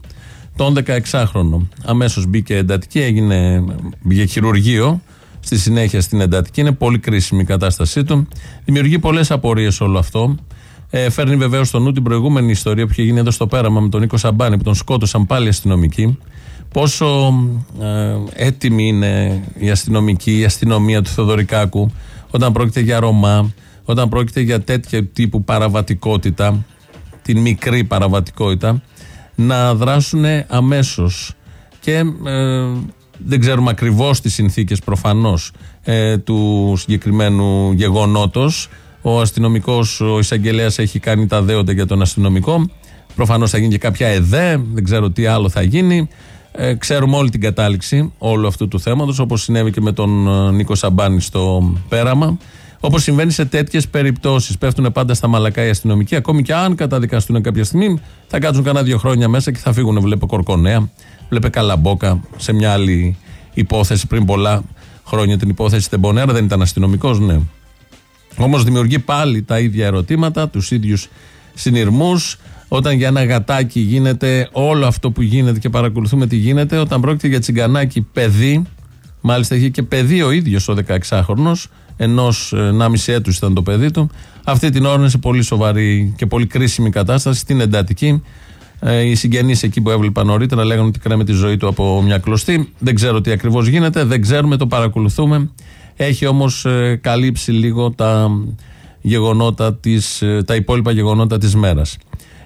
τον 16χρονο. Αμέσως μπήκε εντατική, έγινε, μπήκε χειρουργείο. Στη συνέχεια στην εντατική. Είναι πολύ κρίσιμη η κατάστασή του. Δημιουργεί πολλές απορίες όλο αυτό. Ε, φέρνει βεβαίως στο νου την προηγούμενη ιστορία που είχε γίνει εδώ στο πέραμα με τον Νίκο Σαμπάνη που τον σκότωσαν πάλι αστυνομικοί. Πόσο ε, έτοιμη είναι η αστυνομική, η αστυνομία του Θεοδωρικάκου όταν πρόκειται για Ρωμά, όταν πρόκειται για τέτοια τύπου παραβατικότητα, την μικρή παραβατικότητα, να δράσουν αμέσως. Και ε, δεν ξέρουμε ακριβώς τις συνθήκες προφανώς ε, του συγκεκριμένου γεγονότος. Ο αστυνομικός, ο εισαγγελέας έχει κάνει τα δέοντα για τον αστυνομικό. Προφανώς θα γίνει και κάποια ΕΔΕ, δεν ξέρω τι άλλο θα γίνει. Ε, ξέρουμε όλη την κατάληξη όλου αυτού του θέματος όπως συνέβη και με τον ε, Νίκο Σαμπάνη στο πέραμα. Όπως συμβαίνει σε τέτοιες περιπτώσεις. Πέφτουν πάντα στα μαλακά οι αστυνομικοί. Ακόμη και αν καταδικαστούν κάποια στιγμή, θα κάτσουν κανένα δύο χρόνια μέσα και θα φύγουν. Βλέπε Κορκονέα, βλέπε Καλαμπόκα σε μια άλλη υπόθεση πριν πολλά χρόνια. Την υπόθεση Τεμπονέρα δεν ήταν αστυνομικός, ναι. Όμως δημιουργεί πάλι τα ίδια ερωτήματα, τους ίδιους συνειρμούς. Όταν για ένα γατάκι γίνεται όλο αυτό που γίνεται και παρακολουθούμε τι γίνεται, όταν πρόκειται για τσιγκανάκι παιδί, μάλιστα είχε και παιδί ο ίδιος ο 16χρονο, ενός 1,5 έτους ήταν το παιδί του. Αυτή την ώρα είναι σε πολύ σοβαρή και πολύ κρίσιμη κατάσταση στην εντατική. Ε, οι συγγενείς εκεί που έβλεπαν νωρίτερα λέγανε ότι κρέμε τη ζωή του από μια κλωστή. Δεν ξέρω τι ακριβώς γίνεται, δεν ξέρουμε, το παρακολουθούμε. Έχει όμως ε, καλύψει λίγο τα, γεγονότα της, ε, τα υπόλοιπα γεγονότα της μέρας.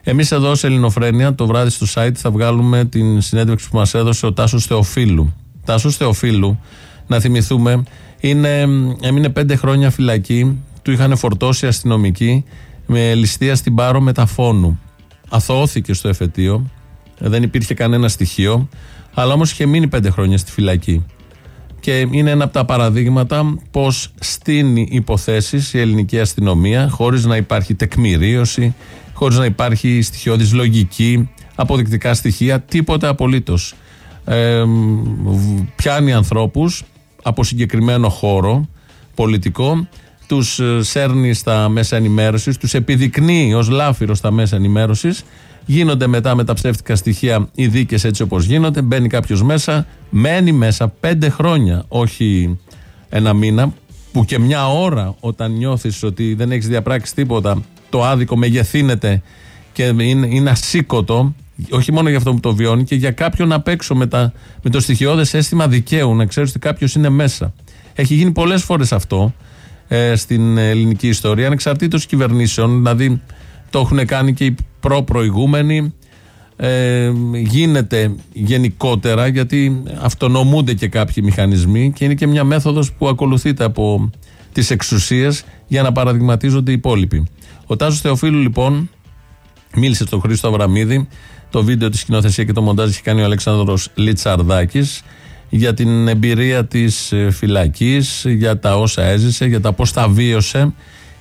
Εμείς εδώ σε Ελληνοφρένια το βράδυ στο site θα βγάλουμε την συνέντευξη που μας έδωσε ο Τάσος Θεοφίλου. Τάσος Θεοφίλου, να θυμηθούμε, είναι, έμεινε πέντε χρόνια φυλακή. Του είχαν φορτώσει αστυνομικοί με ληστεία στην Πάρο μεταφώνου. Αθωώθηκε στο εφετείο. Δεν υπήρχε κανένα στοιχείο. Αλλά όμως είχε μείνει πέντε χρόνια στη φυλακή. Και είναι ένα από τα παραδείγματα πώς στείνει υποθέσεις η ελληνική αστυνομία χωρίς να υπάρχει τεκμηρίωση, χωρίς να υπάρχει στοιχειώδης λογική, αποδεικτικά στοιχεία, τίποτα απολύτως. Ε, πιάνει ανθρώπους από συγκεκριμένο χώρο πολιτικό, τους σέρνει στα μέσα ενημέρωσης, τους επιδεικνύει ως λάφυρο στα μέσα ενημέρωσης. Γίνονται μετά με τα ψεύτικα στοιχεία οι δίκες έτσι όπως γίνονται. Μπαίνει κάποιος μέσα, μένει μέσα πέντε χρόνια, όχι ένα μήνα, που και μια ώρα όταν νιώθεις ότι δεν έχεις διαπράξει τίποτα, το άδικο μεγεθύνεται και είναι, είναι ασήκωτο, όχι μόνο για αυτό που το βιώνει, και για κάποιον απ' έξω με, τα, με το στοιχειώδες αίσθημα δικαίου, να ξέρεις ότι κάποιος είναι μέσα. Έχει γίνει πολλές φορές αυτό ε, στην ελληνική ιστορία, ανεξαρτήτως κυβερνήσεων, δηλαδή το έχουν κάνει και οι προ-προηγούμενοι. Ε, γίνεται γενικότερα γιατί αυτονομούνται και κάποιοι μηχανισμοί και είναι και μια μέθοδος που ακολουθείται από τις εξουσίες για να παραδειγματίζονται οι υπόλοιποι. Ο Τάσος Θεοφίλου λοιπόν μίλησε στον Χρήστο Αβραμίδη το βίντεο της σκηνοθεσία και το μοντάζ έχει κάνει ο Αλέξανδρος Λιτσαρδάκης για την εμπειρία της ε, φυλακής, για τα όσα έζησε, για τα πώς τα βίωσε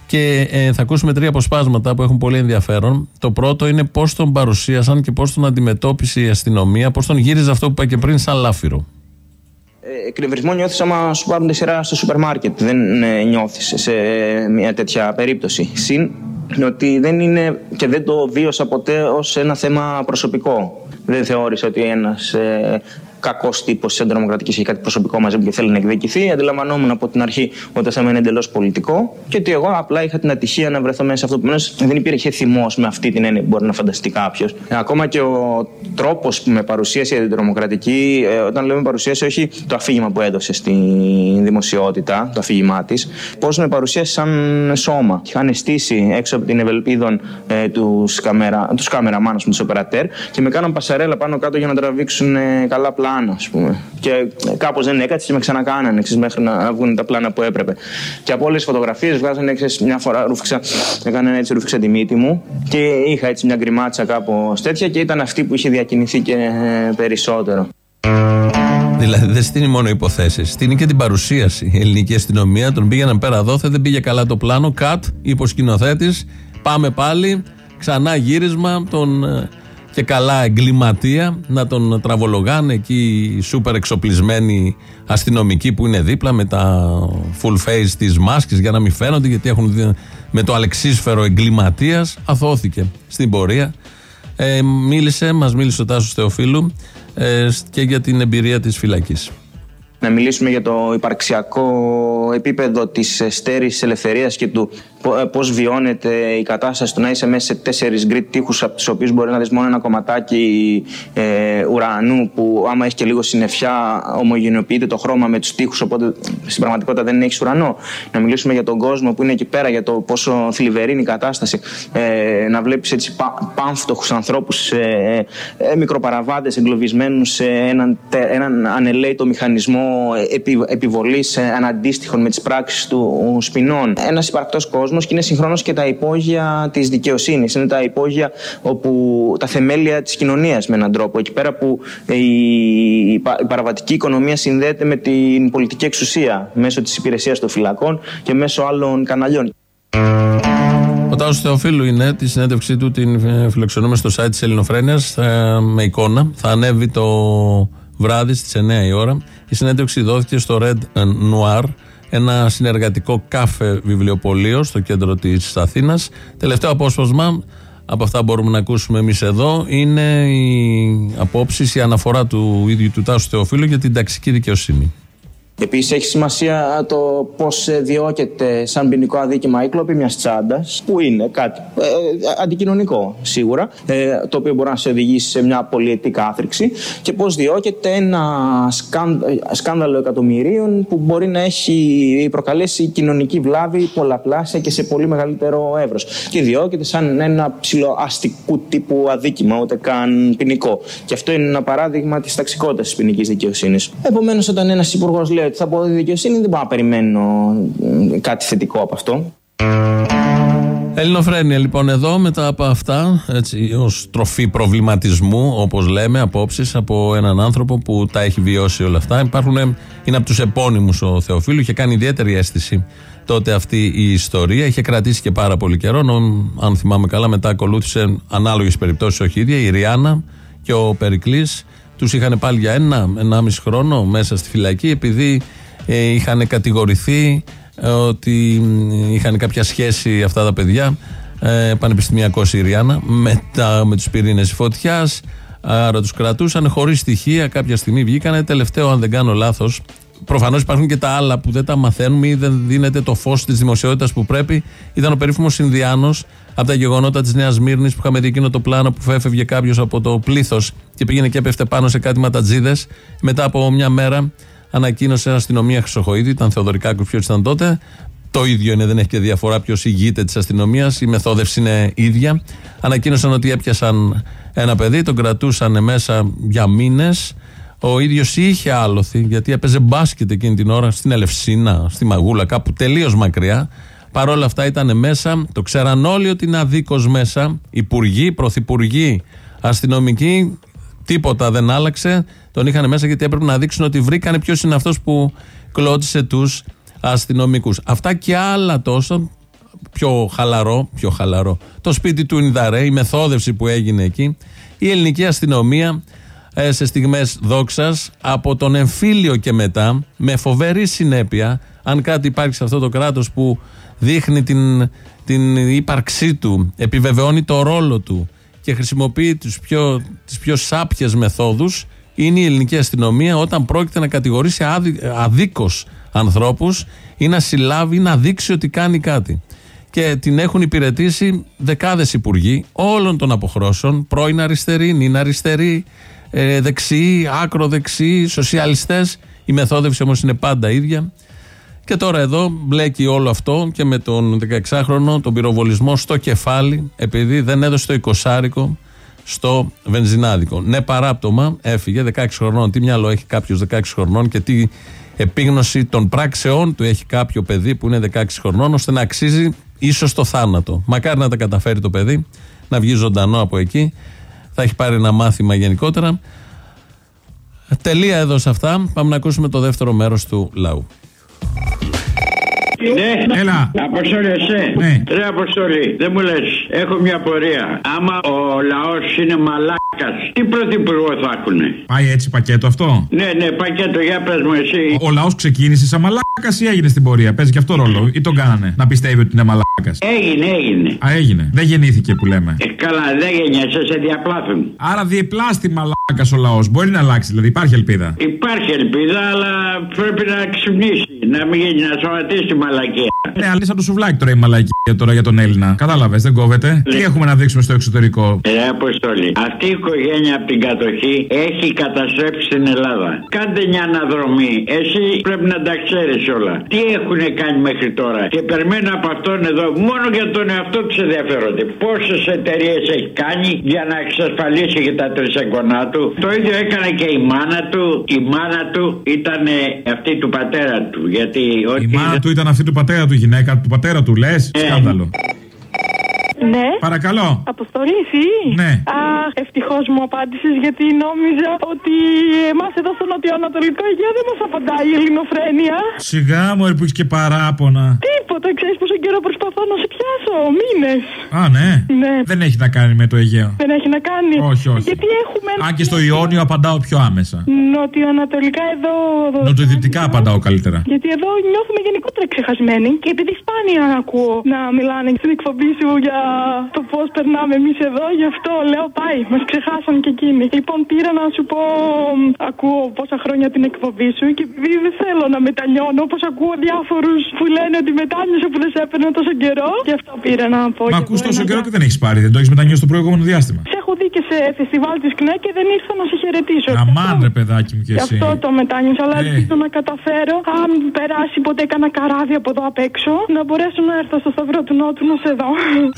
και ε, θα ακούσουμε τρία αποσπάσματα που έχουν πολύ ενδιαφέρον. Το πρώτο είναι πώς τον παρουσίασαν και πώς τον αντιμετώπισε η αστυνομία, πώς τον γύριζε αυτό που είπα και πριν, σαν λάφυρο. Ε, εκνευρισμό νιώθεις άμα σου πάρουν τη σειρά στο σούπερ μάρκετ. Δεν ε, νιώθεις σε μια τέτοια περίπτωση. Συν ότι δεν είναι και δεν το βίωσα ποτέ ως ένα θέμα προσωπικό. Δεν θεώρησα ότι ένας ε, κακός τύπος της αντιδρομοκρατική έχει κάτι προσωπικό μαζί μου και θέλει να εκδικηθεί. Αντιλαμβανόμουν από την αρχή ότι το θέμα είναι εντελώς πολιτικό και ότι εγώ απλά είχα την ατυχία να βρεθώ μέσα σε αυτό που δεν υπήρχε θυμός με αυτή την έννοια που μπορεί να φανταστεί κάποιος. Ακόμα και ο τρόπος που με παρουσίασε η αντιδρομοκρατική, ε, όταν λέμε παρουσίασε, όχι το αφήγημα που έδωσε στη δημοσιότητα, το αφήγημά της, πώς με παρουσίασε σαν σώμα. Είχαν στήσει έξω από την Ευελπίδων ε, τους κάμερα, τους κάμεραμάνου τους οπερατέρ και με κάναν πασαρέλα πάνω κάτω για να τραβήξουν ε, καλά πλάνα πλάνο, ας πούμε. Και κάπως δεν έκατσε και με ξανακάνανε ξέρεις, μέχρι να βγουν τα πλάνα που έπρεπε. Και από όλες τις φωτογραφίες βγάζανε ξέρεις, μια φορά ρούφηξα, έκανα έτσι ρούφηξα τη μύτη μου και είχα έτσι μια γκριμάτσα κάπως τέτοια και ήταν αυτή που είχε διακινηθεί και ε, περισσότερο. Δηλαδή δεν στείνει μόνο υποθέσεις, στείνει και την παρουσίαση. Η ελληνική αστυνομία τον πήγαιναν πέρα δόθε, δεν πήγε καλά το πλάνο. Κατ, υποσκηνοθέτης, πάμε πάλι, ξανά γύρισμα, τον ε, και καλά εγκληματία να τον τραβολογάνε εκεί οι σούπερ εξοπλισμένοι αστυνομικοί που είναι δίπλα με τα full face της μάσκης για να μην φαίνονται γιατί έχουν δει- με το αλεξίσφαιρο εγκληματίας. Αθώθηκε στην πορεία. Ε, μίλησε, μας μίλησε ο Τάσος Θεοφίλου ε, και για την εμπειρία της φυλακής. Να μιλήσουμε για το υπαρξιακό επίπεδο της ε, στέρης ελευθερίας και του πο- ε, πώς βιώνεται η κατάσταση του να είσαι μέσα σε τέσσερις γκριτ τείχους από τις οποίες μπορεί να δεις μόνο ένα κομματάκι ε, ουρανού που άμα έχεις και λίγο συννεφιά ομογενοποιείται το χρώμα με τους τείχους οπότε στην πραγματικότητα δεν έχεις ουρανό. Να μιλήσουμε για τον κόσμο που είναι εκεί πέρα για το πόσο θλιβερή είναι η κατάσταση. Ε, να βλέπεις έτσι πα, πάμφτωχους ανθρώπους, ε, ε, μικροπαραβάτες εγκλωβισμένους σε έναν, τε- έναν ανελαίτο μηχανισμό επι, επιβολής ε, αναντίστοιχων με τις πράξεις του σπινών. Ένας υπαρκτός κόσμος και είναι συγχρόνως και τα υπόγεια της δικαιοσύνης. Είναι τα υπόγεια όπου τα θεμέλια της κοινωνίας με έναν τρόπο. Εκεί πέρα που ε, η, η πα- η παραβατική οικονομία συνδέεται με την πολιτική εξουσία μέσω της υπηρεσίας των φυλακών και μέσω άλλων καναλιών. Ο Τάσος Θεοφίλου είναι τη συνέντευξή του την ε, φιλοξενούμε στο site της Ελληνοφρένειας ε, με εικόνα. Θα ανέβει το βράδυ στις 9 η ώρα. Η συνέντευξη δόθηκε στο Red Noir, ένα συνεργατικό κάφε βιβλιοπωλείο στο κέντρο της Αθήνας. Τελευταίο απόσπασμα από αυτά που μπορούμε να ακούσουμε εμείς εδώ είναι η απόψεις, η αναφορά του ίδιου του Τάσου Θεοφίλου για την ταξική δικαιοσύνη. Επίσης, έχει σημασία το πώς διώκεται σαν ποινικό αδίκημα η κλοπή μιας τσάντας, που είναι κάτι ε, αντικοινωνικό σίγουρα, ε, το οποίο μπορεί να σε οδηγήσει σε μια πολυετή κάθριξη, και πώς διώκεται ένα σκάν, σκάνδαλο εκατομμυρίων που μπορεί να έχει προκαλέσει κοινωνική βλάβη πολλαπλάσια και σε πολύ μεγαλύτερο εύρος. Και διώκεται σαν ένα ψηλό αστικού τύπου αδίκημα, ούτε καν ποινικό. Και αυτό είναι ένα παράδειγμα της ταξικότητας της ποινικής δικαιοσύνης. Επομένως, όταν ένας υπουργός λέει ότι θα πω τη δικαιοσύνης, δεν μπορώ να περιμένω μ, κάτι θετικό από αυτό. Ελληνοφρένεια λοιπόν εδώ μετά από αυτά έτσι, ως τροφή προβληματισμού όπως λέμε απόψεις από έναν άνθρωπο που τα έχει βιώσει όλα αυτά. Υπάρχουν, είναι από τους επώνυμους ο Θεοφίλου είχε κάνει ιδιαίτερη αίσθηση τότε αυτή η ιστορία. Είχε κρατήσει και πάρα πολύ καιρό. Νο- αν θυμάμαι καλά μετά ακολούθησε ανάλογες περιπτώσεις όχι ίδια η Ριάννα και ο Περικλής τους είχαν πάλι για ένα, ενάμιση χρόνο μέσα στη φυλακή επειδή ε, είχαν κατηγορηθεί ε, ότι μ, είχαν κάποια σχέση αυτά τα παιδιά ε, πανεπιστημιακό Συριάννα με, τα, με τους πυρήνες φωτιάς. Άρα τους κρατούσαν χωρίς στοιχεία κάποια στιγμή βγήκανε. Τελευταίο αν δεν κάνω λάθος Προφανώς υπάρχουν και τα άλλα που δεν τα μαθαίνουμε ή δεν δίνεται το φως της δημοσιότητας που πρέπει. Ήταν ο περίφημος Ινδιάνος από τα γεγονότα της Νέας Μύρνης που είχαμε δει εκείνο το πλάνο που έφευγε κάποιος από το πλήθος και πήγαινε και έπεφτε πάνω σε κάτι ματατζίδες. Μετά από μια μέρα ανακοίνωσε αστυνομία Χρυσοχοίδη, ήταν Θεοδωρικάκου, ποιος ήταν τότε. Το ίδιο είναι, δεν έχει και διαφορά ποιος ηγείται της αστυνομίας. Η μεθόδευση είναι ίδια. Ανακοίνωσαν ότι έπιασαν ένα παιδί, τον κρατούσαν μέσα για μήνες. Ο ίδιος είχε άλοθη, γιατί έπαιζε μπάσκετ εκείνη την ώρα στην Ελευσίνα, στη Μαγούλα, κάπου τελείως μακριά. Παρ' όλα αυτά ήταν μέσα, το ξέραν όλοι ότι είναι αδίκως μέσα. Υπουργοί, πρωθυπουργοί, αστυνομικοί, τίποτα δεν άλλαξε. Τον είχαν μέσα γιατί έπρεπε να δείξουν ότι βρήκανε ποιος είναι αυτός που κλώτησε τους αστυνομικούς. Αυτά και άλλα τόσο πιο χαλαρό, πιο χαλαρό. Το σπίτι του Ινδαρέ, η μεθόδευση που έγινε εκεί, η ελληνική αστυνομία ε, σε στιγμές δόξας από τον εμφύλιο και μετά με φοβερή συνέπεια αν κάτι υπάρχει σε αυτό το κράτος που δείχνει την, την ύπαρξή του επιβεβαιώνει το ρόλο του και χρησιμοποιεί τους πιο, τις πιο σάπιες μεθόδους είναι η ελληνική αστυνομία όταν πρόκειται να κατηγορήσει άδι, αδίκως ανθρώπους ή να συλλάβει ή να δείξει ότι κάνει κάτι. Και την έχουν υπηρετήσει δεκάδες υπουργοί όλων των αποχρώσεων, πρώην αριστεροί, νυν αριστεροί, ε, δεξιοί, άκρο δεξιοί, σοσιαλιστές. Η μεθόδευση όμως είναι πάντα ίδια. Και τώρα εδώ μπλέκει όλο αυτό και με τον 16χρονο τον πυροβολισμό στο κεφάλι επειδή δεν έδωσε το 20 στο βενζινάδικο. Ναι, παράπτωμα έφυγε 16 χρονών. Τι μυαλό έχει κάποιος 16 χρονών και τι επίγνωση των πράξεών του έχει κάποιο παιδί που είναι 16 χρονών, ώστε να αξίζει ίσως το θάνατο. Μακάρι να τα καταφέρει το παιδί, να βγει ζωντανό από εκεί. Θα έχει πάρει ένα μάθημα γενικότερα. Τελεία εδώ σε αυτά. Πάμε να ακούσουμε το δεύτερο μέρος του λαού. Ναι, Έλα. Αποστόλη, εσύ. Ναι. Ρε Αποστόλη, δεν μου λες, έχω μια πορεία. Άμα ο λαός είναι μαλάκας, τι πρωθυπουργό θα έχουν. Πάει έτσι πακέτο αυτό; Ναι, ναι, πακέτο, για πες μου εσύ. Ο, ο λαός ξεκίνησε σαν μαλάκας ή έγινε στην πορεία; Παίζει και αυτό ρόλο. Ή τον κάνανε να πιστεύει ότι είναι μαλάκας; Έγινε, έγινε. Α, έγινε. Δεν γεννήθηκε που λέμε. Ε, καλά, δεν γεννιέσαι, σε διαπλάθουν. Άρα διεπλάστη μαλάκας ο λαός. Μπορεί να αλλάξει, δηλαδή υπάρχει ελπίδα; Υπάρχει ελπίδα, αλλά πρέπει να ξυπνήσει. Να μην γίνει να σωματίσει τη μαλακία. Ναι, αλλά σαν το σουβλάκι τώρα η μαλακία τώρα για τον Έλληνα. Κατάλαβες, δεν κόβεται. Τι έχουμε να δείξουμε στο εξωτερικό; Ρε Αποστολή, αυτή η οικογένεια από την κατοχή έχει καταστρέψει την Ελλάδα. Κάντε μια αναδρομή. Εσύ πρέπει να τα ξέρεις όλα. Τι έχουν κάνει μέχρι τώρα; Και περιμένω από αυτόν εδώ, μόνο για τον εαυτό του ενδιαφέρονται. Πόσες εταιρείες έχει κάνει για να εξασφαλίσει και τα τρισεγγονά του; Το ίδιο έκανε και η μάνα του. Η μάνα του ήταν αυτή του πατέρα του. Γιατί Η μάνα του ήταν αυτή του πατέρα του, η γυναίκα του πατέρα του, λες; Σκάνδαλο. Ναι. Παρακαλώ. Αποστολή, εσύ. Ναι. Αχ, ευτυχώς μου απάντησες γιατί νόμιζα ότι εμάς εδώ στο νοτιοανατολικό Αιγαίο δεν μας απαντάει η ελληνοφρένεια. Σιγά μου, που έχει και παράπονα. Τίποτα, ξέρεις πόσο καιρό προσπαθώ να σε πιάσω. Μήνες. Α, ναι. Ναι. Δεν έχει να κάνει με το Αιγαίο. Δεν έχει να κάνει. Όχι, όχι. Γιατί έχουμε. Αν και στο Ιόνιο απαντάω πιο άμεσα. Νοτιοανατολικά εδώ. Νοτιοδυτικά απαντάω καλύτερα. Γιατί εδώ νιώθουμε γενικότερα ξεχασμένοι και επειδή σπάνια ακούω να μιλάνε στην εκπομπή σου για το πώς περνάμε εμείς εδώ, γι' αυτό λέω πάει, μας ξεχάσαν και εκείνοι. Λοιπόν, πήρα να σου πω, μ, ακούω πόσα χρόνια την εκπομπή σου και επειδή δεν θέλω να μετανιώνω, όπως ακούω διάφορους που λένε ότι μετάνιωσα που δεν σε έπαιρνα τόσο καιρό, γι' αυτό πήρα να πω. Μα και ακούς εγώ τόσο ένα καιρό και δεν έχεις πάρει. Δεν το έχεις μετανιώσει το προηγούμενο διάστημα. σε έχω δει και σε φεστιβάλ της ΚΝΕ και δεν ήρθα να σε χαιρετήσω. Αμάν, ρε παιδάκι μου και Γι' εσύ. αυτό το μετάνιωσα, αλλά Ε. ελπίζω να καταφέρω, αν περάσει ποτέ κανένα καράβι από εδώ απ' έξω, να μπορέσω να έρθω στο Σταυρό του Νότου να σε δω.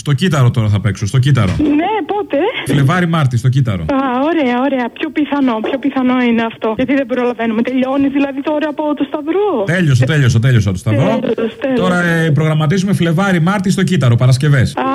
Στο κύτταρο τώρα θα παίξω, στο κύτταρο. Ναι, πότε; Φλεβάρι Μάρτι, στο κύτταρο. Α, ωραία, ωραία. Πιο πιθανό, πιο πιθανό είναι αυτό. Γιατί δεν προλαβαίνουμε. Τελειώνει δηλαδή τώρα από το Σταυρό. Τέλειωσα, τέλειωσα, τέλειωσα το σταυρό. Τέλος, τέλος. Τώρα ε, προγραμματίζουμε Φλεβάρι Μάρτι στο κύτταρο, Παρασκευές. Α,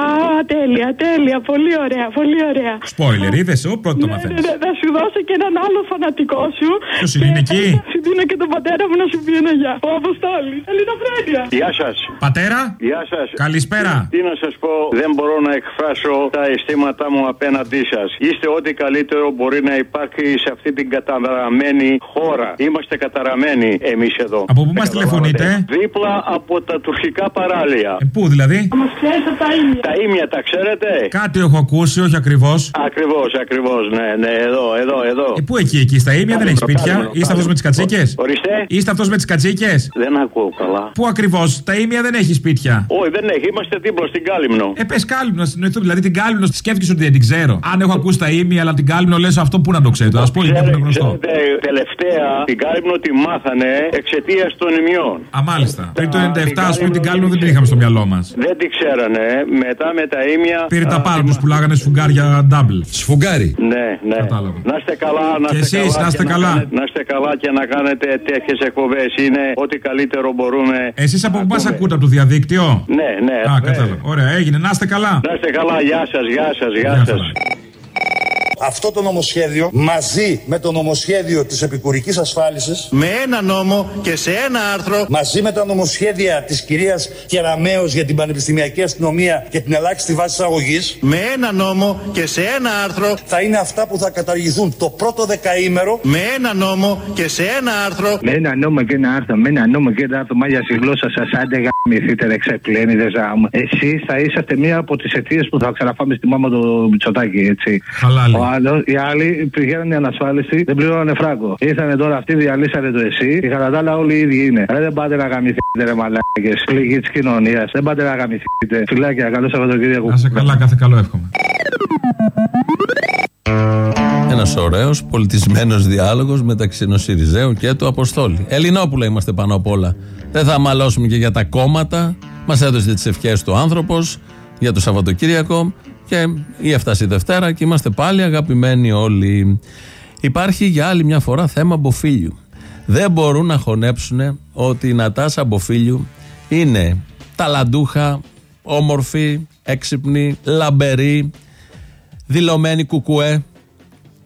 τέλεια, τέλεια. Πολύ ωραία, πολύ ωραία. Σπόιλερ, είδες, ο πρώτο το Ναι, μαθαίνεις. ναι, ναι, θα σου δώσω και έναν άλλο φανατικό σου. Ποιος είναι, είναι εκεί; Θα σου δίνω και τον πατέρα μου να σου πει ένα γεια. Ο Αποστόλης. Ελληνοφρένεια. Γεια σας. Πατέρα; Γεια σας. Καλησπέρα. Τι να σας πω, δεν μπορώ να εκφράσω τα αισθήματά μου απέναντί σας. Είστε ό,τι καλύτερο μπορεί να υπάρχει σε αυτή την καταραμένη χώρα. Είμαστε καταραμένοι εμείς εδώ. Από πού μας Με τηλεφωνείτε, καταλαβαίνετε. Δίπλα από τα τουρκικά παράλια. ε, Πού δηλαδή; Μας ξέρει από τα ίμια. Τα ίμια τα ξέρετε; Κάτι έχω ακούσει, όχι ακριβώς. Ακριβώς, ακριβώς, ναι, ναι, εδώ, εδώ, εδώ. Ε, πού εκεί, εκεί στα ίμια δεν έχει σπίτια; Είστε αυτός με τις κατσίκες; Ορίστε. Είστε αυτός με τις κατσίκες; Δεν ακούω καλά. Πού ακριβώς, τα ίμια δεν έχει σπίτια; Όχι, δεν έχει. Είμαστε δίπλα στην Κάλυμνο. Ε, πες κάλυμνος, να συνοηθούμε. Δηλαδή την κάλυμνο σκέφτηκες ότι δεν την ξέρω. Αν έχω ακούσει τα ήμια, αλλά την κάλυμνο λες αυτό που να το ξέρω. Α πούμε γιατί είναι γνωστό. Ξέρετε, τελευταία την Κάλυμνο τη μάθανε εξαιτίας των ημιών. Α, μάλιστα. Πριν το 97, ας πούμε, την κάλυμνο δεν την είχαμε στο μυαλό μας. Δεν την ξέρανε. Μετά με τα ίμια. Πήρε τα α, πάρα τους πουλάγανε σφουγγάρια double. Σφουγγάρι. Ναι, ναι. Να είστε καλά, να Και είστε εσείς, καλά. να είστε και καλά. κάνετε- Να είστε καλά και να κάνετε τέτοιες εκπομπές. Είναι ό,τι καλύτερο μπορούμε. Εσείς από πού μας ακούτε από το διαδίκτυο; Ναι, ναι. Α, ναι. κατάλαβα. Ωραία, έγινε. Να είστε καλά. Να είστε καλά. Γεια σας, γεια σας, γεια σας. Αυτό το νομοσχέδιο μαζί με το νομοσχέδιο της επικουρικής ασφάλισης Με ένα νόμο και σε ένα άρθρο μαζί με τα νομοσχέδια της κυρίας Κεραμέως για την Πανεπιστημιακή Αστυνομία και την ελάχιστη βάση εισαγωγής με ένα νόμο και σε ένα άρθρο θα είναι αυτά που θα καταργηθούν το πρώτο δεκαήμερο με ένα νόμο και σε ένα άρθρο Με ένα νόμο και ένα άρθρο, με ένα νόμο και ένα άρθρο, μάγια στη γλώσσα σας, άντε γαμηθείτε, ρε ξεπλένιδε γάμο. Εσείς θα είσαστε μία από τις αιτίες που θα ξαναφάμε στη μάμα του Μητσοτάκη, έτσι. Χαλάλη. Ο άλλος, οι άλλοι πηγαίνουν ανασφάλιστοι, δεν πληρώνανε φράγκο. Ήρθανε τώρα αυτοί, διαλύσανε το εσύ, και κατά τα άλλα όλοι οι ίδιοι είναι. Ρε, δεν πάτε να γαμηθείτε, ρε μαλάκες. Πληγή της κοινωνίας. Δεν πάτε να γαμηθείτε. Φιλάκια, καλό Σαββατοκύριακο. Να σε καλά, κάθε καλό εύχομαι. Ένας ωραίος πολιτισμένος διάλογος μεταξύ ενό Σιριζέου και του Αποστόλη. Ελληνόπουλα είμαστε πάνω απ' όλα. Δεν θα μαλώσουμε και για τα κόμματα. Μας έδωσε τις ευχές του άνθρωπος για το Σαββατοκύριακο. Και ή έφτασε η Δευτέρα και είμαστε πάλι αγαπημένοι όλοι. Υπάρχει για άλλη μια φορά θέμα Μποφίλιου. Δεν μπορούν να χωνέψουν ότι η Νατάσα Μποφίλιου είναι ταλαντούχα, όμορφη, έξυπνη, λαμπερή, δηλωμένη κουκουέ.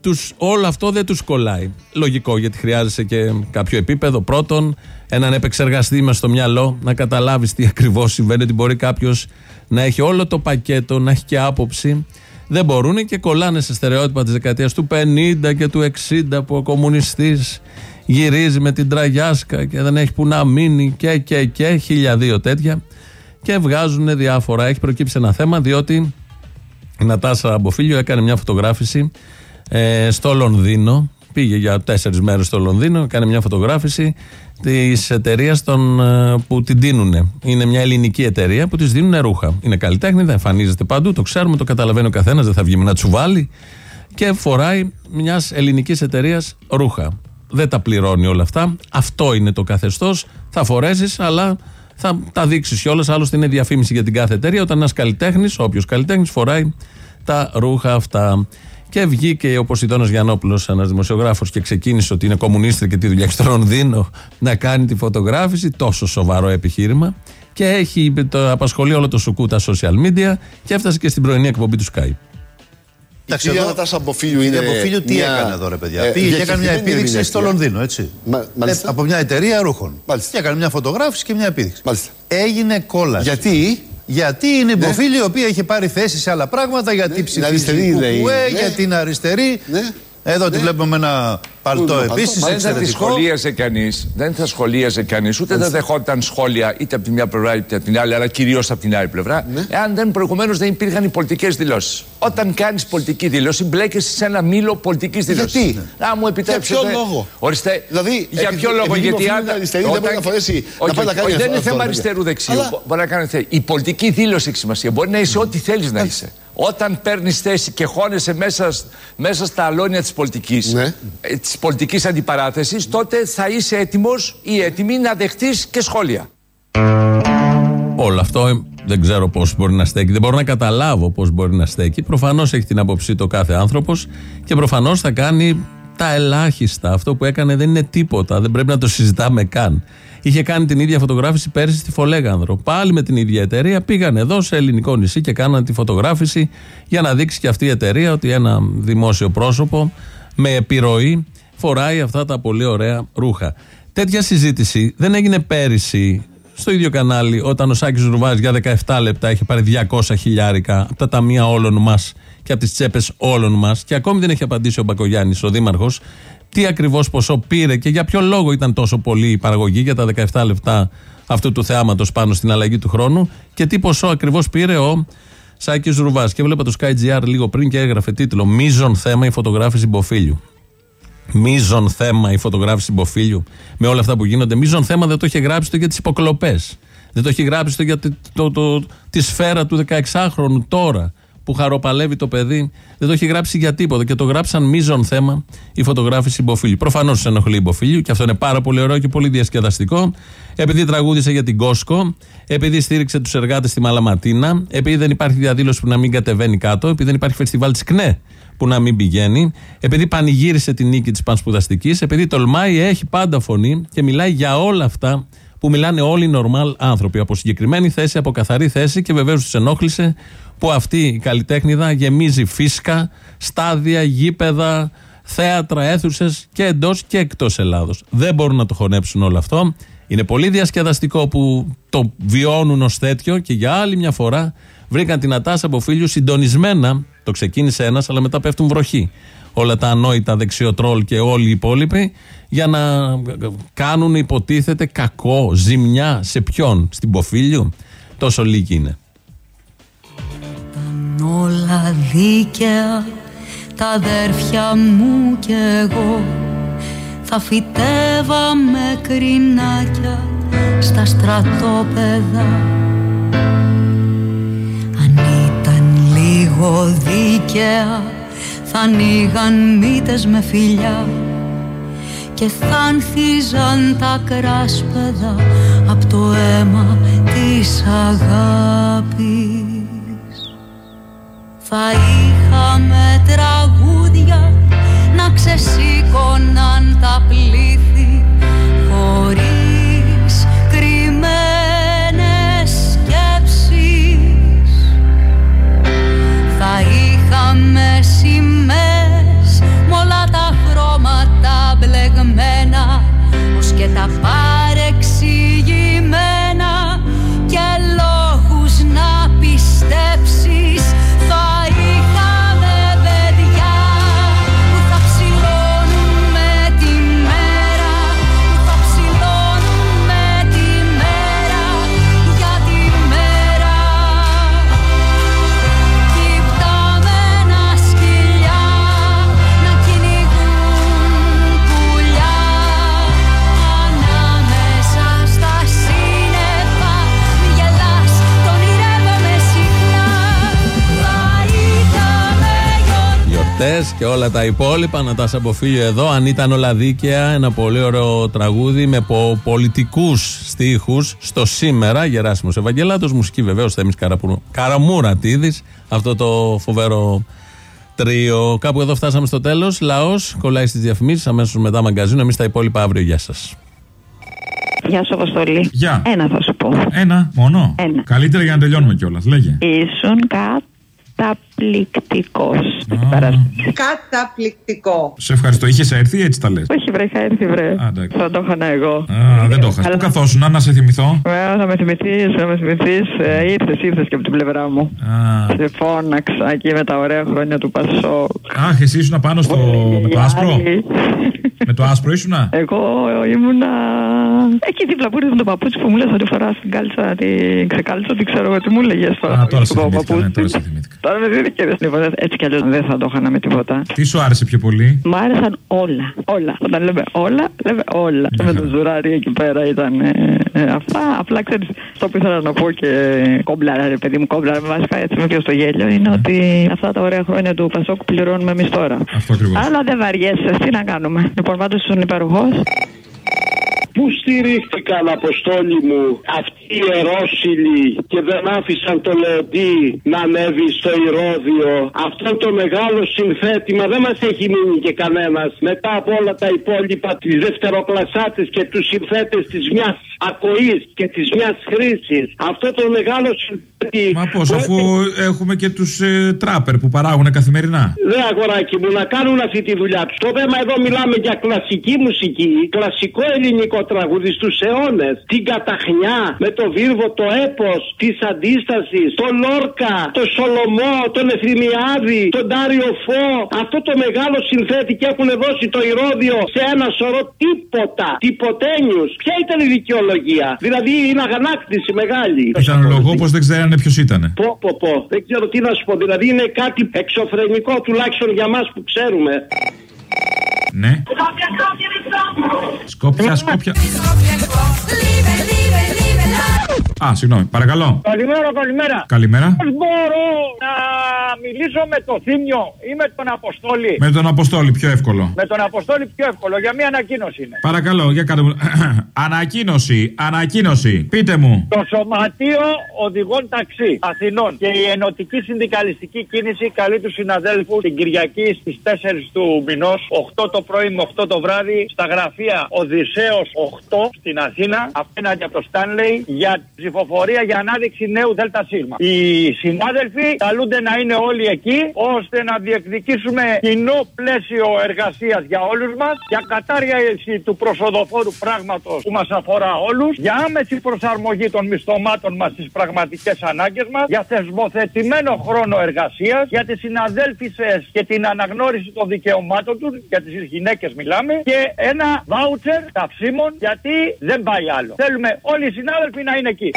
Τους, όλο αυτό δεν τους κολλάει. Λογικό γιατί χρειάζεσαι και κάποιο επίπεδο. Πρώτον, έναν επεξεργαστή με στο μυαλό να καταλάβεις τι ακριβώς συμβαίνει. Ότι μπορεί κάποιος να έχει όλο το πακέτο, να έχει και άποψη. Δεν μπορούν και κολλάνε σε στερεότυπα της δεκαετίας του 50 και του 60 που ο κομμουνιστής γυρίζει με την τραγιάσκα και δεν έχει που να μείνει και και και χίλια δύο τέτοια και βγάζουν διάφορα. Έχει προκύψει ένα θέμα διότι η Νατάσα Αμποφίλιο έκανε μια φωτογράφηση ε, στο Λονδίνο. Πήγε για τέσσερις μέρες στο Λονδίνο, έκανε μια φωτογράφηση της εταιρείας που την δίνουν. Είναι μια ελληνική εταιρεία που της δίνουν ρούχα. Είναι καλλιτέχνη, δεν εμφανίζεται παντού, το ξέρουμε, το καταλαβαίνει ο καθένας, δεν θα βγει με ένα τσουβάλι. Και φοράει μιας ελληνικής εταιρείας ρούχα. Δεν τα πληρώνει όλα αυτά. Αυτό είναι το καθεστώς. Θα φορέσεις, αλλά θα τα δείξεις κιόλας. Άλλωστε είναι διαφήμιση για την κάθε εταιρεία. Όταν ένας καλλιτέχνης, όποιος καλλιτέχνης, φοράει τα ρούχα αυτά. Και βγήκε ο Ποσειδώνα Γιανόπουλο, ένας δημοσιογράφος, και ξεκίνησε ότι είναι κομμουνίστρια και τη δουλειά έχει στο Λονδίνο να κάνει τη φωτογράφηση. Τόσο σοβαρό επιχείρημα. Και έχει το απασχολεί όλο το σουκού τα social media και έφτασε και στην πρωινή εκπομπή του Skype. Η κυρία Νατάσα Αμποφίλιου είναι. Η Αμποφίλιου τι μια- έκανε εδώ, ρε παιδιά; ε, Πήγε και έκανε μια διακεκριμένη επίδειξη στο ερμηνεία. Λονδίνο, έτσι. Μα- μάλιστα. Ε, από μια εταιρεία ρούχων. Μάλιστα. Και έκανε μια φωτογράφηση και μια επίδειξη. Μάλιστα. Έγινε κόλαση. Γιατί; Γιατί είναι η Μποφίλη η οποία είχε πάρει θέση σε άλλα πράγματα, γιατί ψηφίζει αριστερή λέει. κουκουέ, Ναι. για την αριστερή. Εδώ τη βλέπουμε με ένα παλτό επίσης. Δεν θα τη σχολίαζε κανείς, δεν θα σχολίαζε κανείς, ούτε θα δεχόταν σχόλια είτε από τη μια πλευρά είτε από την άλλη, αλλά κυρίως από την άλλη πλευρά, εάν δεν προηγουμένως δεν υπήρχαν οι πολιτικές δηλώσεις. Όταν κάνεις πολιτική δήλωση, μπλέκεσαι σε ένα μήλο πολιτικής δήλωσης. Γιατί; Να μου επιτρέψετε. Για ποιο λόγο; Ορίστε. Δηλαδή, για επειδή- ποιο λόγο, επειδή γιατί ο αν. φίλος αριστερή δεν μπορεί να φορέσει- να όχι, πάει να όχι, κάνει όχι, δεν αυτό- είναι αυτό, θέμα παιδιά. αριστερού δεξιού. Αλλά- Μπο- Μπορεί να κάνει θέση. Η πολιτική δήλωση έχει σημασία. Μπορεί να είσαι ό,τι θέλεις να είσαι. Όταν παίρνεις θέση και χώνεσαι μέσα, σ- μέσα στα αλόνια της πολιτικής Ναι. της πολιτικής αντιπαράθεσης, τότε θα είσαι έτοιμος ή έτοιμη να δεχτείς και σχόλια. Όλο αυτό ε, δεν ξέρω πώς μπορεί να στέκει. Δεν μπορώ να καταλάβω πώς μπορεί να στέκει. Προφανώς έχει την άποψή το κάθε άνθρωπος και προφανώς θα κάνει τα ελάχιστα. Αυτό που έκανε δεν είναι τίποτα. Δεν πρέπει να το συζητάμε καν. Είχε κάνει την ίδια φωτογράφηση πέρσι στη Φολέγανδρο. Πάλι με την ίδια εταιρεία πήγαν εδώ σε ελληνικό νησί και κάναν τη φωτογράφηση για να δείξει και αυτή η εταιρεία ότι ένα δημόσιο πρόσωπο με επιρροή φοράει αυτά τα πολύ ωραία ρούχα. Τέτοια συζήτηση δεν έγινε πέρυσι στο ίδιο κανάλι όταν ο Σάκης Ρουβάς για 17 λεπτά είχε πάρει 200 χιλιάρικα από τα ταμεία όλων μας και από τις τσέπες όλων μας και ακόμη δεν έχει απαντήσει ο Μπακογιάννης, ο Δήμαρχος, τι ακριβώς ποσό πήρε και για ποιο λόγο ήταν τόσο πολύ η παραγωγή για τα 17 λεπτά αυτού του θεάματος πάνω στην αλλαγή του χρόνου και τι ποσό ακριβώς πήρε ο Σάκης Ρουβάς. Και βλέπα το SkyGR λίγο πριν και έγραφε τίτλο «Μίζον θέμα η φωτογράφηση Μποφίλιου». Μίζον θέμα η φωτογράφηση Μποφίλιου με όλα αυτά που γίνονται. Μίζον θέμα δεν το είχε γράψει το για τις υποκλοπές. Δεν το έχει γράψει το για το, το, το- τη σφαίρα του 16χρονου τώρα που χαροπαλεύει το παιδί. Δεν το έχει γράψει για τίποτα και το γράψαν μίζον θέμα η φωτογράφηση Μποφίλιου. Προφανώς τους ενοχλεί η Μποφίλιου και αυτό είναι πάρα πολύ ωραίο και πολύ διασκεδαστικό. Επειδή τραγούδισε για την Κόσκο, επειδή στήριξε τους εργάτες στη Μαλαματίνα, επειδή δεν υπάρχει διαδήλωση που να μην κατεβαίνει κάτω, επειδή δεν υπάρχει φεστιβάλ της ΚΝΕ που να μην πηγαίνει, επειδή πανηγύρισε την νίκη της πανσπουδαστικής, επειδή τολμάει, έχει πάντα φωνή και μιλάει για όλα αυτά που μιλάνε όλοι οι normal άνθρωποι. Από συγκεκριμένη θέση, από καθαρή θέση και βεβαίως τους ενόχλησε που αυτή η καλλιτέχνηδα γεμίζει φίσκα, στάδια, γήπεδα, θέατρα, αίθουσες και εντός και εκτός Ελλάδος. Δεν μπορούν να το χωνέψουν όλο αυτό. Είναι πολύ διασκεδαστικό που το βιώνουν ως τέτοιο και για άλλη μια φορά βρήκαν την Ατάσα από φίλους συντονισμένα. Το ξεκίνησε ένας, αλλά μετά πέφτουν βροχή. Όλα τα ανόητα δεξιοτρόλ και όλοι οι υπόλοιποι για να κάνουν υποτίθεται κακό, ζημιά σε ποιον, στην Ποφίλιο. Τόσο λίγοι είναι. όλα δίκαια τα αδέρφια μου κι εγώ θα φυτεύαμε κρινάκια στα στρατόπεδα λίγο δίκαια. Θα ανοίγαν μύτες με φιλιά και θα ανθίζαν τα κράσπεδα από το αίμα της αγάπης. Θα είχαμε τραγούδια να ξεσήκωναν τα πλήθη χωρίς είχαμε σημαίες μ' όλα τα χρώματα μπλεγμένα ως και τα παρεξηγημένα Γιορτέ και όλα τα υπόλοιπα. Να τα αποφύγει εδώ. Αν ήταν όλα δίκαια, ένα πολύ ωραίο τραγούδι με πο- πολιτικούς στίχους στο σήμερα. Γεράσιμος Ευαγγελάτος, μουσική βεβαίως Θέμης Καραμούρατίδη. Αυτό το φοβερό τρίο. Κάπου εδώ φτάσαμε στο τέλος. Λαός κολλάει στις διαφημίσεις. Αμέσως μετά μαγκαζίνο. Εμείς τα υπόλοιπα αύριο. Γεια σας. Γεια σου, Αποστολή. Γεια. Ένα θα σου πω. Ένα, μόνο. Ένα. Καλύτερα για να τελειώνουμε κιόλας. Λέγε. Ήσουν καταπληκτικός. Καταπληκτικό. Σε ευχαριστώ. Είχες έρθει ή έτσι τα λες. Όχι, βρε, είχα έρθει, βρε. εντάξει. Θα το είχα εγώ. Α, δεν το είχα. Πού καθόσουν, να σε θυμηθώ. Βέβαια, θα με θυμηθείς, θα με θυμηθείς. Ήρθες, ήρθες και από την πλευρά μου. Α. Σε φώναξα εκεί με τα ωραία χρόνια του Πασόκ. Αχ, εσύ ήσουν πάνω στο. με το άσπρο. Με το άσπρο ήσουνα; Εγώ ήμουνα εκεί δίπλα που ήρθε το παπούτσι που μου λες ότι φορά την κάλτσα, την ξεκάλτσα, δεν ξέρω εγώ τι μου έλεγε τώρα. Α, τώρα σε θυμήθηκα. Ναι, τώρα σε θυμήθηκα. Τώρα με δίνει και δεν συμφωνώ. Έτσι κι αλλιώς δεν θα το είχα με τίποτα. Τι σου άρεσε πιο πολύ; Μ' άρεσαν όλα. Όλα. Όταν λέμε όλα, λέμε όλα. με το ζουράρι εκεί πέρα ήταν ε, ε, αυτά. Απλά ξέρεις, αυτό που ήθελα να πω και κόμπλαρα, ρε παιδί μου, κόμπλαρα. Με βασικά έτσι με πιω στο γέλιο είναι ότι αυτά τα ωραία χρόνια του Πασόκ πληρώνουμε εμείς τώρα. Αυτό ακριβώς. Αλλά δεν βαριέσαι. Τι να κάνουμε. Λοιπόν, πάντω ήσουν υπεροχό. Πού στηρίχτηκαν, Αποστόλη μου, αυτοί οι ερώσιλοι και δεν άφησαν το Λεοντή να ανέβει στο Ηρώδιο; Αυτό το μεγάλο συνθέτημα δεν μας έχει μείνει και κανένας. Μετά από όλα τα υπόλοιπα, τις δευτεροκλασσάτες και τους συνθέτες της μιας ακοής και της μιας χρήσης. Αυτό το μεγάλο συνθέτη... Μα πώς, αφού έχουμε και τους ε, τράπερ που παράγουν καθημερινά. Δε αγοράκι μου να κάνουν αυτή τη δουλειά τους. Το θέμα εδώ μιλάμε για κλασική μουσική, κλασικό ελληνικό τραγούδι στους αιώνες. Την καταχνιά με το βίρβο, το έπος της αντίστασης, το Λόρκα, το Σολομό, τον Εθνιάδη, τον Τάριο Φω. Αυτό το μεγάλο συνθέτη και έχουν δώσει το ηρώδιο σε ένα σωρό τίποτα. Τυποτένιους. Ποια ήταν η δικαιολογία; Δηλαδή είναι αγανάκτηση μεγάλη. Πιθανολογώ πω δεν ξέρανε ποιο ήταν. Πω, πω, πω. Δεν ξέρω τι να σου πω. Δηλαδή είναι κάτι εξωφρενικό τουλάχιστον για μας που ξέρουμε. Ναι. Σκόπια, σκόπια. Α, συγγνώμη, παρακαλώ. Καλημέρα, καλημέρα. Καλημέρα. Πώς μπορώ να μιλήσω με το Θήμιο ή με τον Αποστόλη; Με τον Αποστόλη, πιο εύκολο. Με τον Αποστόλη πιο εύκολο, για μια ανακοίνωση είναι. Παρακαλώ, για κάντε μου. ανακοίνωση, ανακοίνωση. Πείτε μου. Το Σωματείο Οδηγών Ταξί Αθηνών και η Ενωτική Συνδικαλιστική Κίνηση καλεί τους συναδέλφους την Κυριακή στις 4 του μηνός, 8 το πρωί με 8 το βράδυ, στα γραφεία Οδυσσέως 8 στην Αθήνα, απέναντι από το Στάνλεϊ, για ψηφοφορία για ανάδειξη νέου ΔΣ. Οι συνάδελφοι καλούνται να είναι όλοι εκεί, ώστε να διεκδικήσουμε κοινό πλαίσιο εργασίας για όλους μας, για κατάργηση του προσοδοφόρου πράγματος που μας αφορά όλους, για άμεση προσαρμογή των μισθωμάτων μας στις πραγματικές ανάγκες μας, για θεσμοθετημένο χρόνο εργασίας, για τις συναδέλφισες και την αναγνώριση των δικαιωμάτων τους, για τις γυναίκες μιλάμε, και ένα βάουτσερ καυσίμων, γιατί δεν πάει άλλο. Θέλουμε όλοι οι συνάδελφοι να είναι εκεί.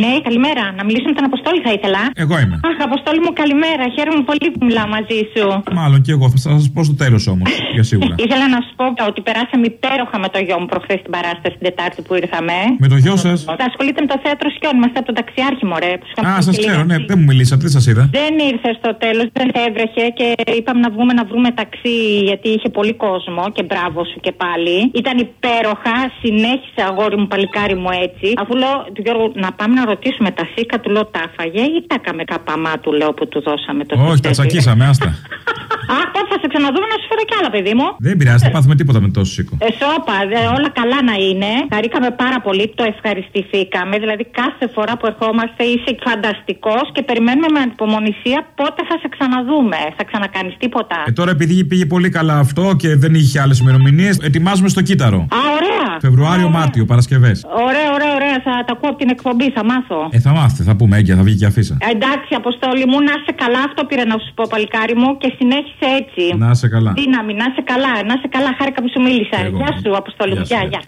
Ναι, καλημέρα. Να μιλήσω με τον Αποστόλη θα ήθελα. Εγώ είμαι. Αχ, Αποστόλη μου, καλημέρα. Χαίρομαι πολύ που μιλάω μαζί σου. Μάλλον και εγώ. Θα σας πω στο τέλος όμως. Για σίγουρα. Ήθελα να σου πω ότι περάσαμε υπέροχα με το γιο μου προχθές την παράσταση την Τετάρτη που ήρθαμε. Με το γιο σας; Θα ασχολείται με το θέατρο Σκιών. Είμαστε από τον ταξιάρχη, μωρέ. που σου είχαμε Α, πει σας και ξέρω, λίγο. ναι, δεν μου μιλήσατε, δεν σας είδα. Δεν ήρθε στο τέλος, δεν έβρεχε και είπαμε να βγούμε να βρούμε ταξί γιατί είχε πολύ κόσμο και μπράβο σου και πάλι. Ήταν υπέροχα, συνέχισε αγόρι μου, παλικάρι μου έτσι. Αφού λέω του Γιώργου να πάμε να να ρωτήσουμε τα σίκα του λέω τα φαγε ή τα έκαμε καπαμά του λέω που του δώσαμε το Όχι, τα σπιτέκι. τσακίσαμε, άστα. Α, πότε θα σε ξαναδούμε να σου φέρω κι άλλα, παιδί μου. Δεν πειράζει, δεν πάθουμε τίποτα με τόσο σίκο. Ε, σώπα, δε, όλα καλά να είναι. Χαρήκαμε πάρα πολύ, το ευχαριστηθήκαμε. Δηλαδή, κάθε φορά που ερχόμαστε είσαι φανταστικός και περιμένουμε με ανυπομονησία πότε θα σε ξαναδούμε. Θα ξανακάνεις τίποτα. Ε, τώρα επειδή πήγε πολύ καλά αυτό και δεν είχε άλλες ημερομηνίες, ετοιμάζουμε στο κύτταρο. Α, ωραία. Φεβρουάριο-Μάρτιο, Παρασκευές. Ωραία, ωραία, ωραία. Θα τα ακούω από την εκπομπή, θα μάθω. Ε, θα μάθετε, θα πούμε έγκαια, θα βγει και αφίσα. Ε, Εντάξει, Αποστόλη μου, να είσαι καλά. Αυτό πήρα να σου πω, παλικάρι μου, και συνέχισε έτσι. Να είσαι καλά. Δύναμη, να είσαι καλά, να είσαι καλά. Χάρηκα που σου μίλησα. Γεια σου, Αποστόλη μου. Γεια, γεια.